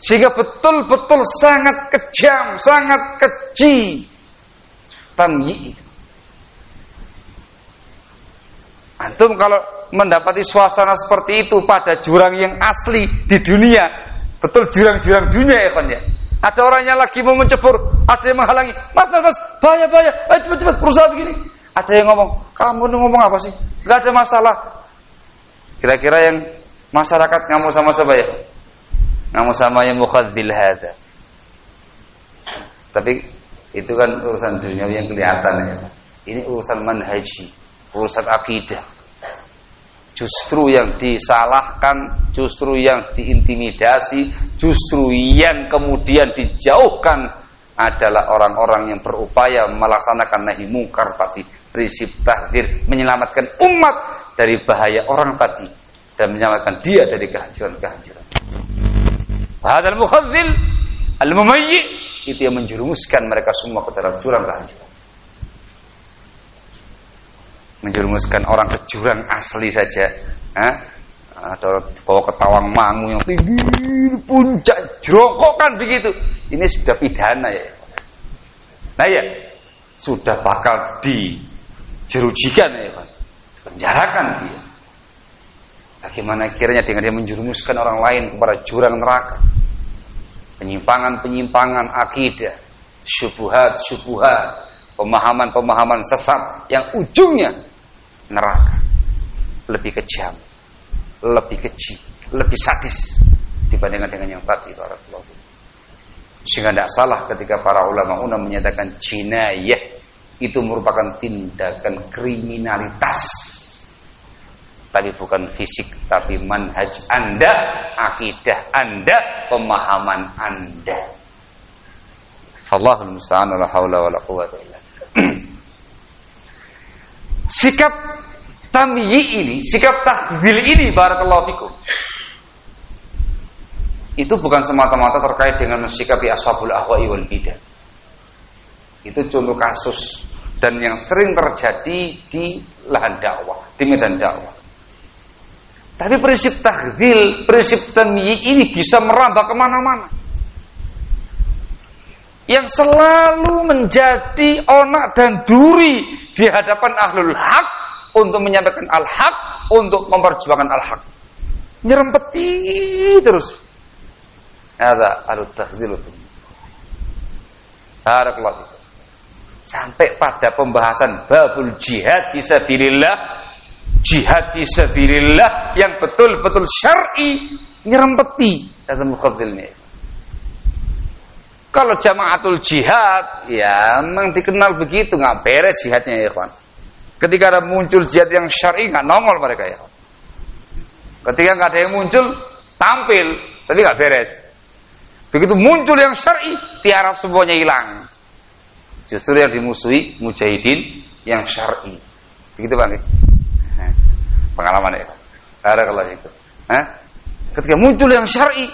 Sehingga betul-betul sangat kejam, sangat keji tamyi itu. Antum kalau mendapati suasana seperti itu pada jurang yang asli di dunia, betul jurang-jurang dunia ya kan ya. Ada orang yang lagi mau mencebur, ada yang menghalangi. Mas, mas, mas, bahaya, bahaya. Ayo cepat, cepat, berusaha begini. Ada yang ngomong, kamu ngomong apa sih? Gak ada masalah. Kira-kira yang masyarakat ngamu sama siapa ya? Ngamu sama yang mukhadzil hadza. Tapi itu kan urusan dunia yang kelihatan ya. Ini urusan manhaji urusan akidah. Justru yang disalahkan, justru yang diintimidasi, justru yang kemudian dijauhkan adalah orang-orang yang berupaya melaksanakan nahi mungkar tadi, prinsip tahdir, menyelamatkan umat dari bahaya orang tadi dan menyelamatkan dia dari kehancuran-kehancuran. Hadal mukhadzil al-mumayyi itu yang menjerumuskan mereka semua ke dalam jurang kehancuran menjerumuskan orang ke jurang asli saja. Ada bawa ke tawang mangu yang tinggi, puncak kan begitu. Ini sudah pidana ya. Nah ya, sudah bakal dijerujikan ya. Penjarakan dia. Bagaimana kiranya dengan dia menjerumuskan orang lain kepada jurang neraka. Penyimpangan-penyimpangan akidah, syubuhat-syubuhat, pemahaman-pemahaman sesat yang ujungnya neraka lebih kejam, lebih keji, lebih sadis dibandingkan dengan yang tadi barakallahu. Sehingga tidak salah ketika para ulama una menyatakan jinayah itu merupakan tindakan kriminalitas. Tapi bukan fisik, tapi manhaj Anda, akidah Anda, pemahaman Anda. Allahul musta'an la haula wa la quwwata illa Sikap tamyi ini, sikap tahdil ini barakallahu fikum. Itu bukan semata-mata terkait dengan mensikapi ashabul ahwa'i wal bidah. Itu contoh kasus dan yang sering terjadi di lahan dakwah, di medan dakwah. Tapi prinsip tahdzil, prinsip tamyi ini bisa merambah ke mana-mana. Yang selalu menjadi onak dan duri di hadapan ahlul hak untuk menyampaikan al-haq, untuk memperjuangkan al-haq. Nyerempeti terus. Ada alut tahdzil itu. Sampai pada pembahasan babul jihad fisabilillah jihad fisabilillah yang betul-betul syar'i nyerempeti. Kata mukhadzil ini. Kalau jamaatul jihad ya memang dikenal begitu. Nggak beres jihadnya ya kawan ketika ada muncul jihad yang syar'i nggak nongol mereka ya. Ketika nggak ada yang muncul tampil tapi nggak beres. Begitu muncul yang syar'i tiarap semuanya hilang. Justru yang dimusuhi mujahidin yang syar'i. Begitu Pak. Pengalaman. Ada kalau itu. Hah? Ketika muncul yang syar'i,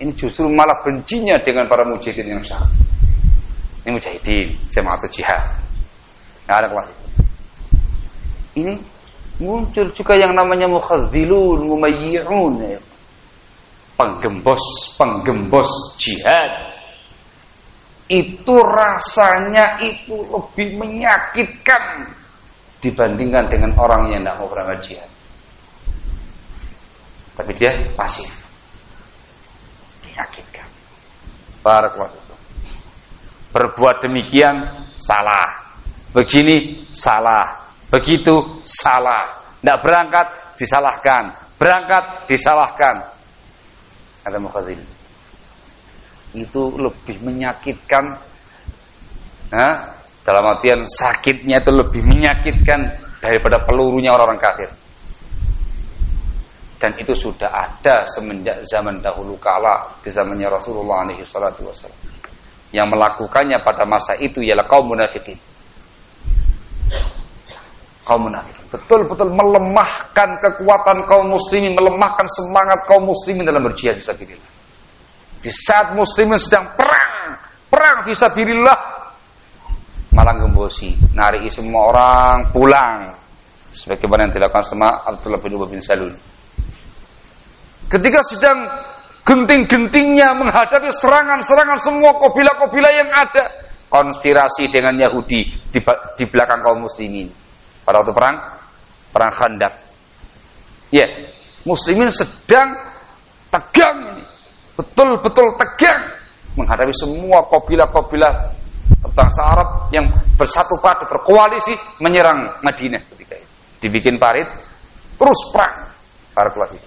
ini justru malah bencinya dengan para mujahidin yang syar'i. Ini mujahidin, jamaah jihad. Ada kalau itu. Ini muncul juga yang namanya mukhadzilun, mumayyi'un. Penggembos, penggembos jihad itu rasanya itu lebih menyakitkan dibandingkan dengan orang yang tidak mau berangkat jihad. Tapi dia pasif. Menyakitkan. Barakallahu Berbuat demikian salah. Begini salah. Begitu salah. Tidak berangkat disalahkan. Berangkat disalahkan. Ada mukhazin itu lebih menyakitkan nah, dalam artian sakitnya itu lebih menyakitkan daripada pelurunya orang-orang kafir. Dan itu sudah ada semenjak zaman dahulu kala di zamannya Rasulullah alaihi salatu wasallam yang melakukannya pada masa itu ialah kaum munafikin. Kaum munafikin. Betul-betul melemahkan kekuatan kaum muslimin melemahkan semangat kaum muslimin dalam berjihad fisabilillah di saat muslimin sedang perang, perang fisabilillah, malah gembosi, nari semua orang pulang. Sebagaimana yang dilakukan sama Abdullah bin Ubay bin Salul. Ketika sedang genting-gentingnya menghadapi serangan-serangan semua kabilah-kabilah yang ada, konspirasi dengan Yahudi di, di belakang kaum muslimin. Pada waktu perang, perang Khandaq. Ya, muslimin sedang tegang ini betul-betul tegang menghadapi semua kabilah-kabilah bangsa Arab yang bersatu padu berkoalisi menyerang Madinah ketika itu. Dibikin parit, terus perang. Barakallahu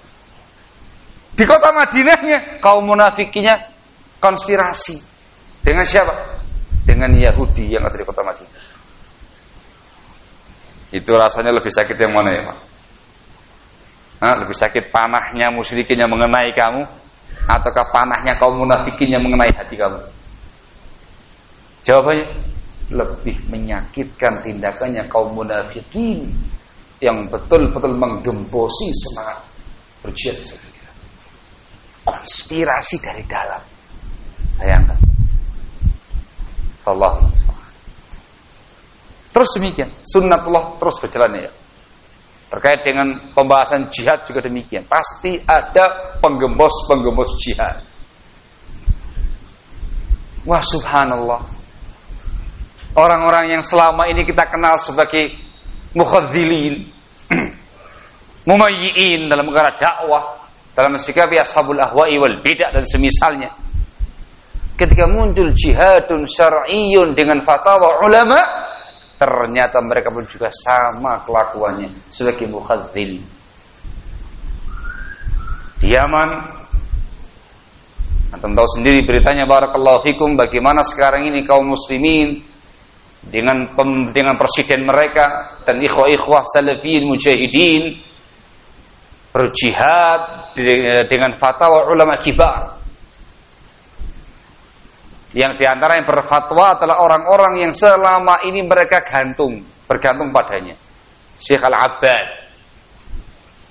Di kota Madinahnya kaum munafikinya konspirasi dengan siapa? Dengan Yahudi yang ada di kota Madinah. Itu rasanya lebih sakit yang mana ya, Pak? Nah, lebih sakit panahnya musyrikin yang mengenai kamu ataukah panahnya kaum munafikin yang mengenai hati kamu? Jawabannya lebih menyakitkan tindakannya kaum munafikin yang betul-betul menggembosi semangat berjihad. Konspirasi dari dalam. Bayangkan. Allah Terus demikian, sunnatullah terus berjalan ya. Terkait dengan pembahasan jihad juga demikian. Pasti ada penggembos-penggembos jihad. Wah subhanallah. Orang-orang yang selama ini kita kenal sebagai mukhadzilin, mumayyi'in dalam perkara dakwah, dalam sikapi ashabul ahwa'i wal bid'ah dan semisalnya. Ketika muncul jihadun syar'iyyun dengan fatwa ulama, ternyata mereka pun juga sama kelakuannya sebagai mukhadzil. Di Yaman Antum sendiri beritanya barakallahu fikum bagaimana sekarang ini kaum muslimin dengan pem, dengan presiden mereka dan ikhwah-ikhwah salafiyin mujahidin berjihad dengan fatwa ulama kibar yang di antara yang berfatwa adalah orang-orang yang selama ini mereka gantung, bergantung padanya. Syekh Al-Abbad.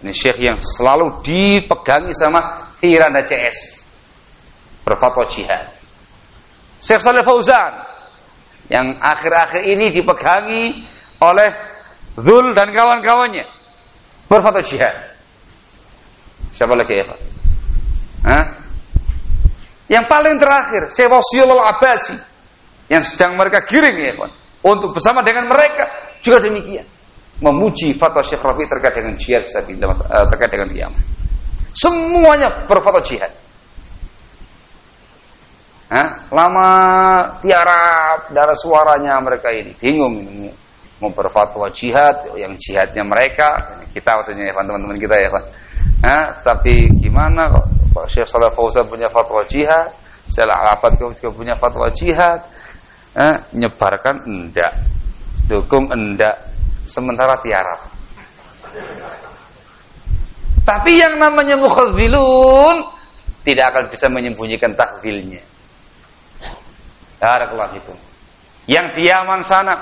Ini syekh yang selalu dipegangi sama Hiranda CS. Berfatwa jihad. Syekh Saleh Fauzan. Yang akhir-akhir ini dipegangi oleh Zul dan kawan-kawannya berfatwa jihad. Siapa lagi ya Pak? Hah? Yang paling terakhir, Syekh Wasyulul Abbasi yang sedang mereka giring ya Pak. Untuk bersama dengan mereka juga demikian. Memuji fatwa Syekh Rafi terkait dengan jihad eh, terkait dengan kiamat. Semuanya berfatwa jihad. Hah? Lama tiarap darah suaranya mereka ini. Bingung ini mau berfatwa jihad yang jihadnya mereka. Kita maksudnya ya teman-teman kita ya Pak. Hah? tapi gimana kok? Pak Syekh Saleh Fauzan punya fatwa jihad? Syekh Al-Abad juga punya fatwa jihad? Hah? nyebarkan enggak dukung enggak sementara tiarap. Tapi yang namanya mukhadzilun tidak akan bisa menyembunyikan takzilnya Barakallahu itu. Yang di Yaman sana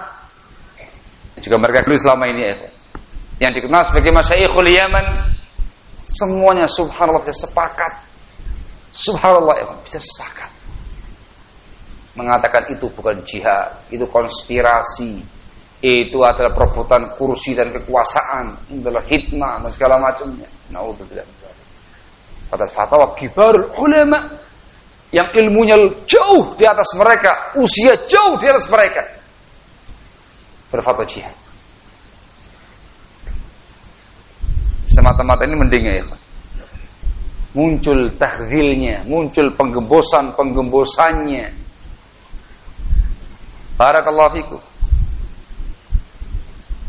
juga mereka dulu selama ini ya. Yang dikenal sebagai masyaikhul Yaman semuanya subhanallah bisa sepakat. Subhanallah ya, bisa sepakat. Mengatakan itu bukan jihad, itu konspirasi, itu adalah perebutan kursi dan kekuasaan, itu adalah fitnah dan segala macamnya. Nauzubillah. Padahal fatwa kibarul ulama yang ilmunya jauh di atas mereka, usia jauh di atas mereka. Berfatwa jihad. Semata-mata ini mending ya, Muncul tahrilnya, muncul penggembosan-penggembosannya. Barakallahu fikum.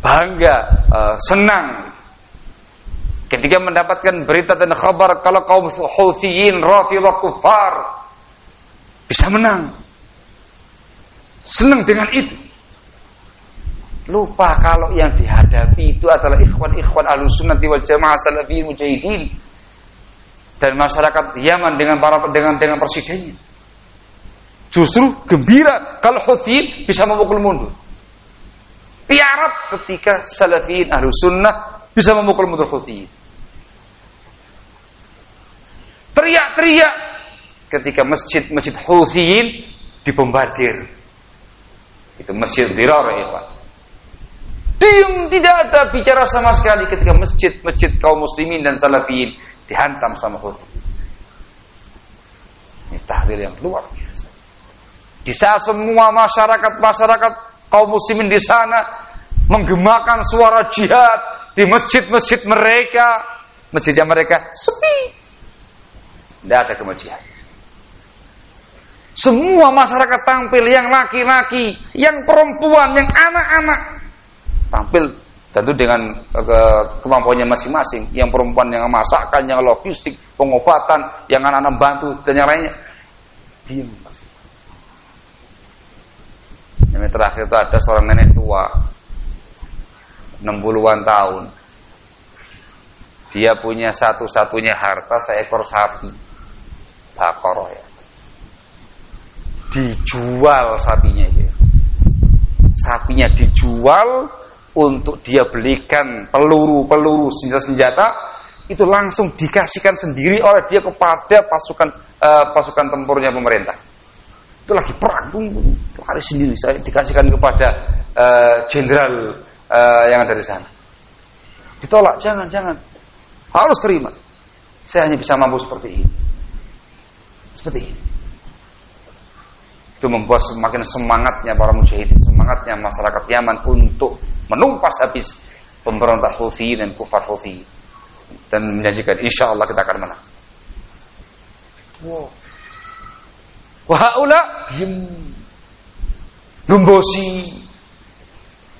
Bangga, uh, senang ketika mendapatkan berita dan kabar kalau kaum Houtsiyin, Rafidhah kufar bisa menang. Senang dengan itu. Lupa kalau yang dihadapi itu adalah ikhwan-ikhwan ahlussunnah wal jamaah salafiyin mujahidin dan masyarakat Yaman dengan para dengan dengan presidennya. Justru gembira kalau Houthi bisa memukul mundur. Tiarap ketika salafiyin ahlussunnah bisa memukul mundur Houthi. Teriak-teriak ketika masjid-masjid Houtsiin dibombardir. Itu masjid Dirar ya Pak. Diam tidak ada bicara sama sekali ketika masjid-masjid kaum muslimin dan salafiyin dihantam sama Houthi. Ini tahdir yang luar biasa. Di saat semua masyarakat-masyarakat kaum muslimin di sana menggemakan suara jihad di masjid-masjid mereka, masjidnya mereka sepi. Tidak ada kemajuan. Semua masyarakat tampil yang laki-laki, yang perempuan, yang anak-anak tampil tentu dengan ke, kemampuannya masing-masing. Yang perempuan yang masakkan, yang logistik, pengobatan, yang anak-anak bantu dan yang lainnya. Diam. Yang terakhir itu ada seorang nenek tua 60-an tahun. Dia punya satu-satunya harta seekor sapi. Bakoroh ya dijual sapinya itu. Sapinya dijual untuk dia belikan peluru-peluru senjata-senjata itu langsung dikasihkan sendiri oleh dia kepada pasukan uh, pasukan tempurnya pemerintah. Itu lagi perang, lari sendiri saya dikasihkan kepada eh, jenderal uh, uh, yang ada di sana. Ditolak, jangan, jangan. Harus terima. Saya hanya bisa mampu seperti ini. Seperti ini. Itu membuat semakin semangatnya para mujahidin, semangatnya masyarakat Yaman untuk menumpas habis pemberontak Houthi dan kufar Houthi dan menjanjikan insya Allah kita akan menang. Wow. Wahaula diem gembosi.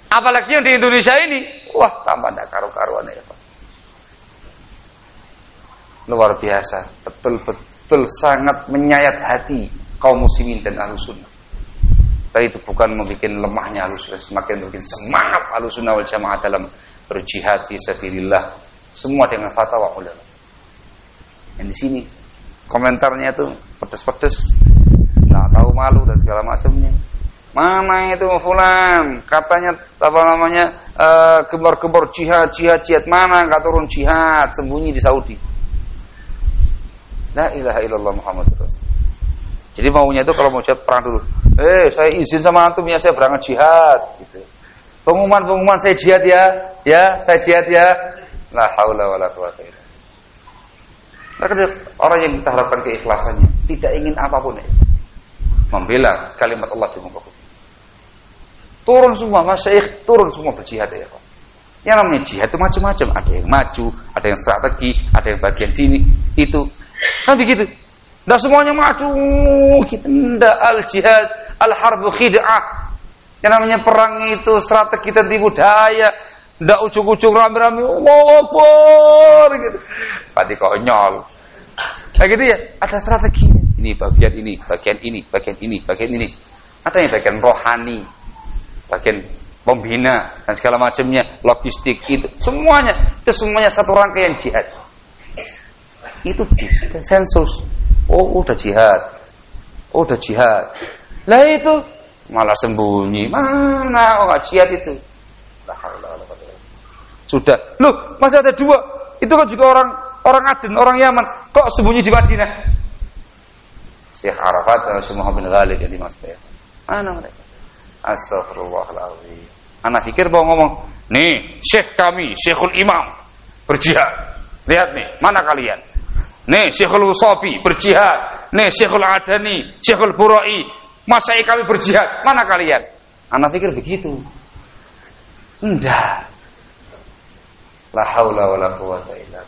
Apalagi yang di Indonesia ini, wah tambah tidak karu-karuan ya Pak. Luar biasa, betul-betul sangat menyayat hati kaum muslimin dan ahlu sunnah. Tapi itu bukan membuat lemahnya ahlu sunnah, semakin bikin semangat ahlu sunnah wal jamaah dalam berjihad fi sabilillah. Semua dengan fatwa ulama. Yang di sini komentarnya itu pedes-pedes, nggak tahu malu dan segala macamnya. Mana itu fulan? Katanya apa namanya? Uh, gembar-gembar jihad, jihad, jihad mana? Enggak turun jihad, sembunyi di Saudi. La ilaha illallah Muhammad Rasul. Jadi maunya itu kalau mau jihad perang dulu. Eh, saya izin sama antum ya saya berangkat jihad gitu. Pengumuman-pengumuman saya jihad ya, ya, saya jihad ya. La haula wala quwata illa Mereka orang yang kita harapkan keikhlasannya, tidak ingin apa pun ya. Membela kalimat Allah di muka bumi. Turun semua, masyaikh turun semua berjihad ya. Yang namanya jihad itu macam-macam, ada yang maju, ada yang strategi, ada yang bagian dini, itu. Kan begitu. Tidak semuanya kita tidak al jihad, al harbu khid'ah. Yang namanya perang itu strategi dan tipu daya. Tidak ujuk-ujuk rame-rame, Allah Akbar gitu. Pati konyol. Kayak gitu ya, ada strategi. Ini bagian ini, bagian ini, bagian ini, bagian ini. Ada yang bagian rohani, bagian pembina dan segala macamnya, logistik itu semuanya itu semuanya satu rangkaian jihad. Itu sensus. Oh, udah jihad. Oh, udah jihad. Lah itu malah sembunyi. Mana oh, jihad itu? Sudah. Loh, masih ada dua. Itu kan juga orang orang Aden, orang Yaman. Kok sembunyi di Madinah? Syekh Arafat dan Syekh Muhammad bin Ghalib jadi Mas Mana mereka? Astagfirullahaladzim. Anak pikir bahwa ngomong, nih Syekh kami, Syekhul Imam berjihad. Lihat nih, mana kalian? Nih Syekhul Usafi berjihad. Nih Syekhul Adani, Syekhul Burai, masai kami berjihad. Mana kalian? Anak pikir begitu. Enggak. La haula wala quwata illa.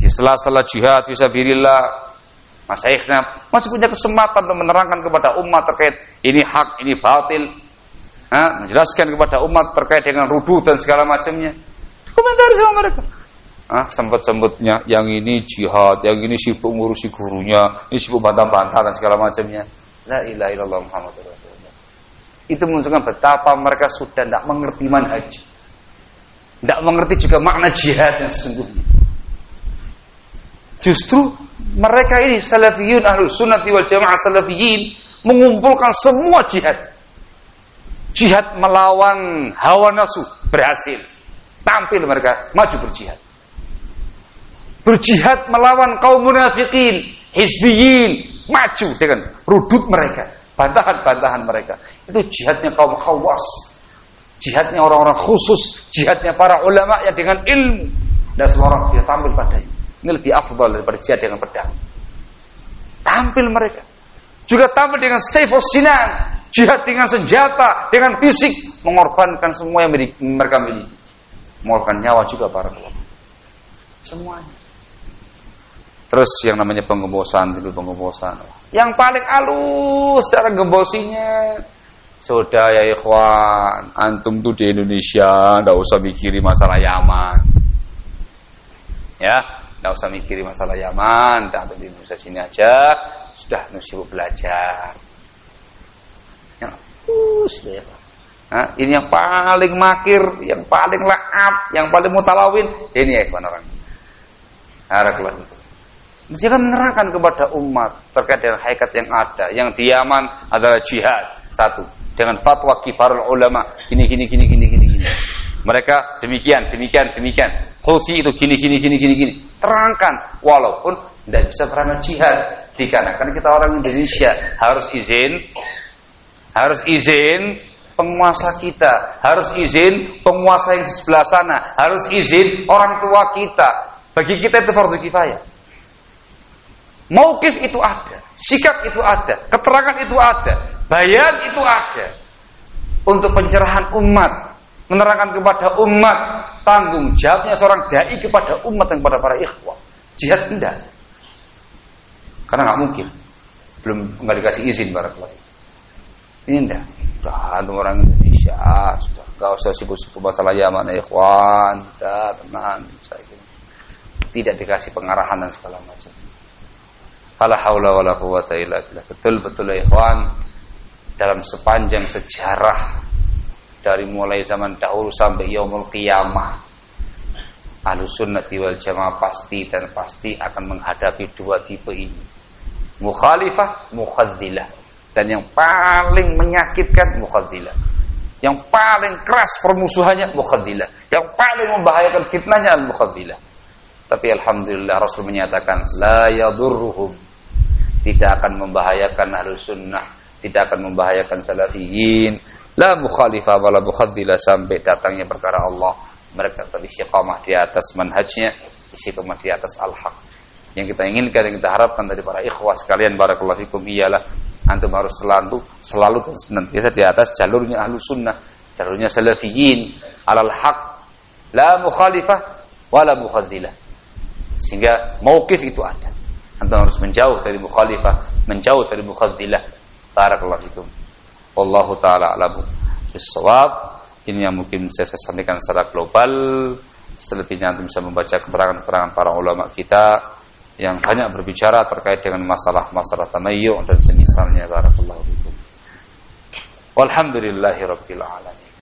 Di sela-sela jihad fisabilillah, masaikhnya masih punya kesempatan untuk menerangkan kepada umat terkait ini hak, ini batil. Ha? menjelaskan kepada umat terkait dengan rudu dan segala macamnya. Komentar sama mereka. Ah, sempat-sempatnya yang ini jihad, yang ini sibuk ngurusi gurunya, ini sibuk bantah-bantah dan segala macamnya. La ilaha illallah Muhammadur Rasulullah. Itu menunjukkan betapa mereka sudah tidak mengerti manhaj. Tidak mengerti juga makna jihad yang sesungguhnya. Justru mereka ini salafiyun ahlu sunnati wal jamaah salafiyin mengumpulkan semua jihad. Jihad melawan hawa nafsu berhasil. Tampil mereka maju berjihad berjihad melawan kaum munafikin, hizbiyin, maju dengan rudut mereka, bantahan-bantahan mereka. Itu jihadnya kaum khawas, jihadnya orang-orang khusus, jihadnya para ulama yang dengan ilmu dan semua orang dia tampil padanya. Ini lebih afdal daripada jihad dengan pedang. Tampil mereka. Juga tampil dengan sayfus sinan, jihad dengan senjata, dengan fisik, mengorbankan semua yang mereka miliki. Mengorbankan nyawa juga para ulama. Semuanya. Terus yang namanya penggembosan itu penggembosan. Yang paling halus cara gembosinya sudah ya ikhwan, antum tuh di Indonesia ndak usah mikiri masalah Yaman. Ya, ndak usah mikiri masalah Yaman, dan di Indonesia sini aja sudah sibuk belajar. Yang halus ya. Nah, ini yang paling makir, yang paling laat, yang paling mutalawin, ini ya ikhwan orang. Harakallahu kan menerangkan kepada umat terkait dengan hakikat yang ada. Yang diaman adalah jihad. Satu. Dengan fatwa kibarul ulama. Gini, gini, gini, gini, gini, gini. Mereka demikian, demikian, demikian. Khusi itu gini, gini, gini, gini, gini. Terangkan. Walaupun tidak bisa berangkat jihad. Dikarenakan kita orang Indonesia harus izin. Harus izin penguasa kita. Harus izin penguasa yang di sebelah sana. Harus izin orang tua kita. Bagi kita itu fardu kifayah. Maukif itu ada, sikap itu ada, keterangan itu ada, bayan itu ada. Untuk pencerahan umat, menerangkan kepada umat tanggung jawabnya seorang dai kepada umat dan kepada para ikhwah. Jihad tidak. Karena nggak mungkin. Belum nggak dikasih izin barakallahu. Ini tidak. Sudah orang Indonesia sudah nggak usah sibuk-sibuk masalah Yaman ikhwan, sudah tenang, Tidak dikasih pengarahan dan segala macam. Fala haula wala quwata illa billah. Betul-betul ya ikhwan. Dalam sepanjang sejarah dari mulai zaman dahulu sampai yaumul qiyamah Ahlu sunnati wal jamaah pasti dan pasti akan menghadapi dua tipe ini. Mukhalifah, mukhadzilah Dan yang paling menyakitkan mukhadzilah Yang paling keras permusuhannya mukhadzilah Yang paling membahayakan fitnahnya al-mukhadzilah Tapi Alhamdulillah Rasul menyatakan La yadurruhum tidak akan membahayakan ahlus sunnah, tidak akan membahayakan salafiyin. La mukhalifah wala mukhaddilah sampai datangnya perkara Allah. Mereka tetap istiqamah di atas manhajnya, istiqamah di atas al-haq. Yang kita inginkan, yang kita harapkan dari para ikhwah sekalian barakallahu fikum ialah antum harus selalu selalu dan senantiasa di atas jalurnya ahlus sunnah, jalurnya salafiyin, alal haq, la mukhalifah wala mukhaddilah. Sehingga mauqif itu ada. Antum harus menjauh dari mukhalifah, menjauh dari mukhaddilah. Barakallahu fikum. Wallahu taala alamu bisawab. Ini yang mungkin saya, saya sampaikan secara global. Selebihnya antum bisa membaca keterangan-keterangan para ulama kita yang banyak berbicara terkait dengan masalah-masalah tamayyu dan semisalnya barakallahu fikum. Walhamdulillahirabbil alamin.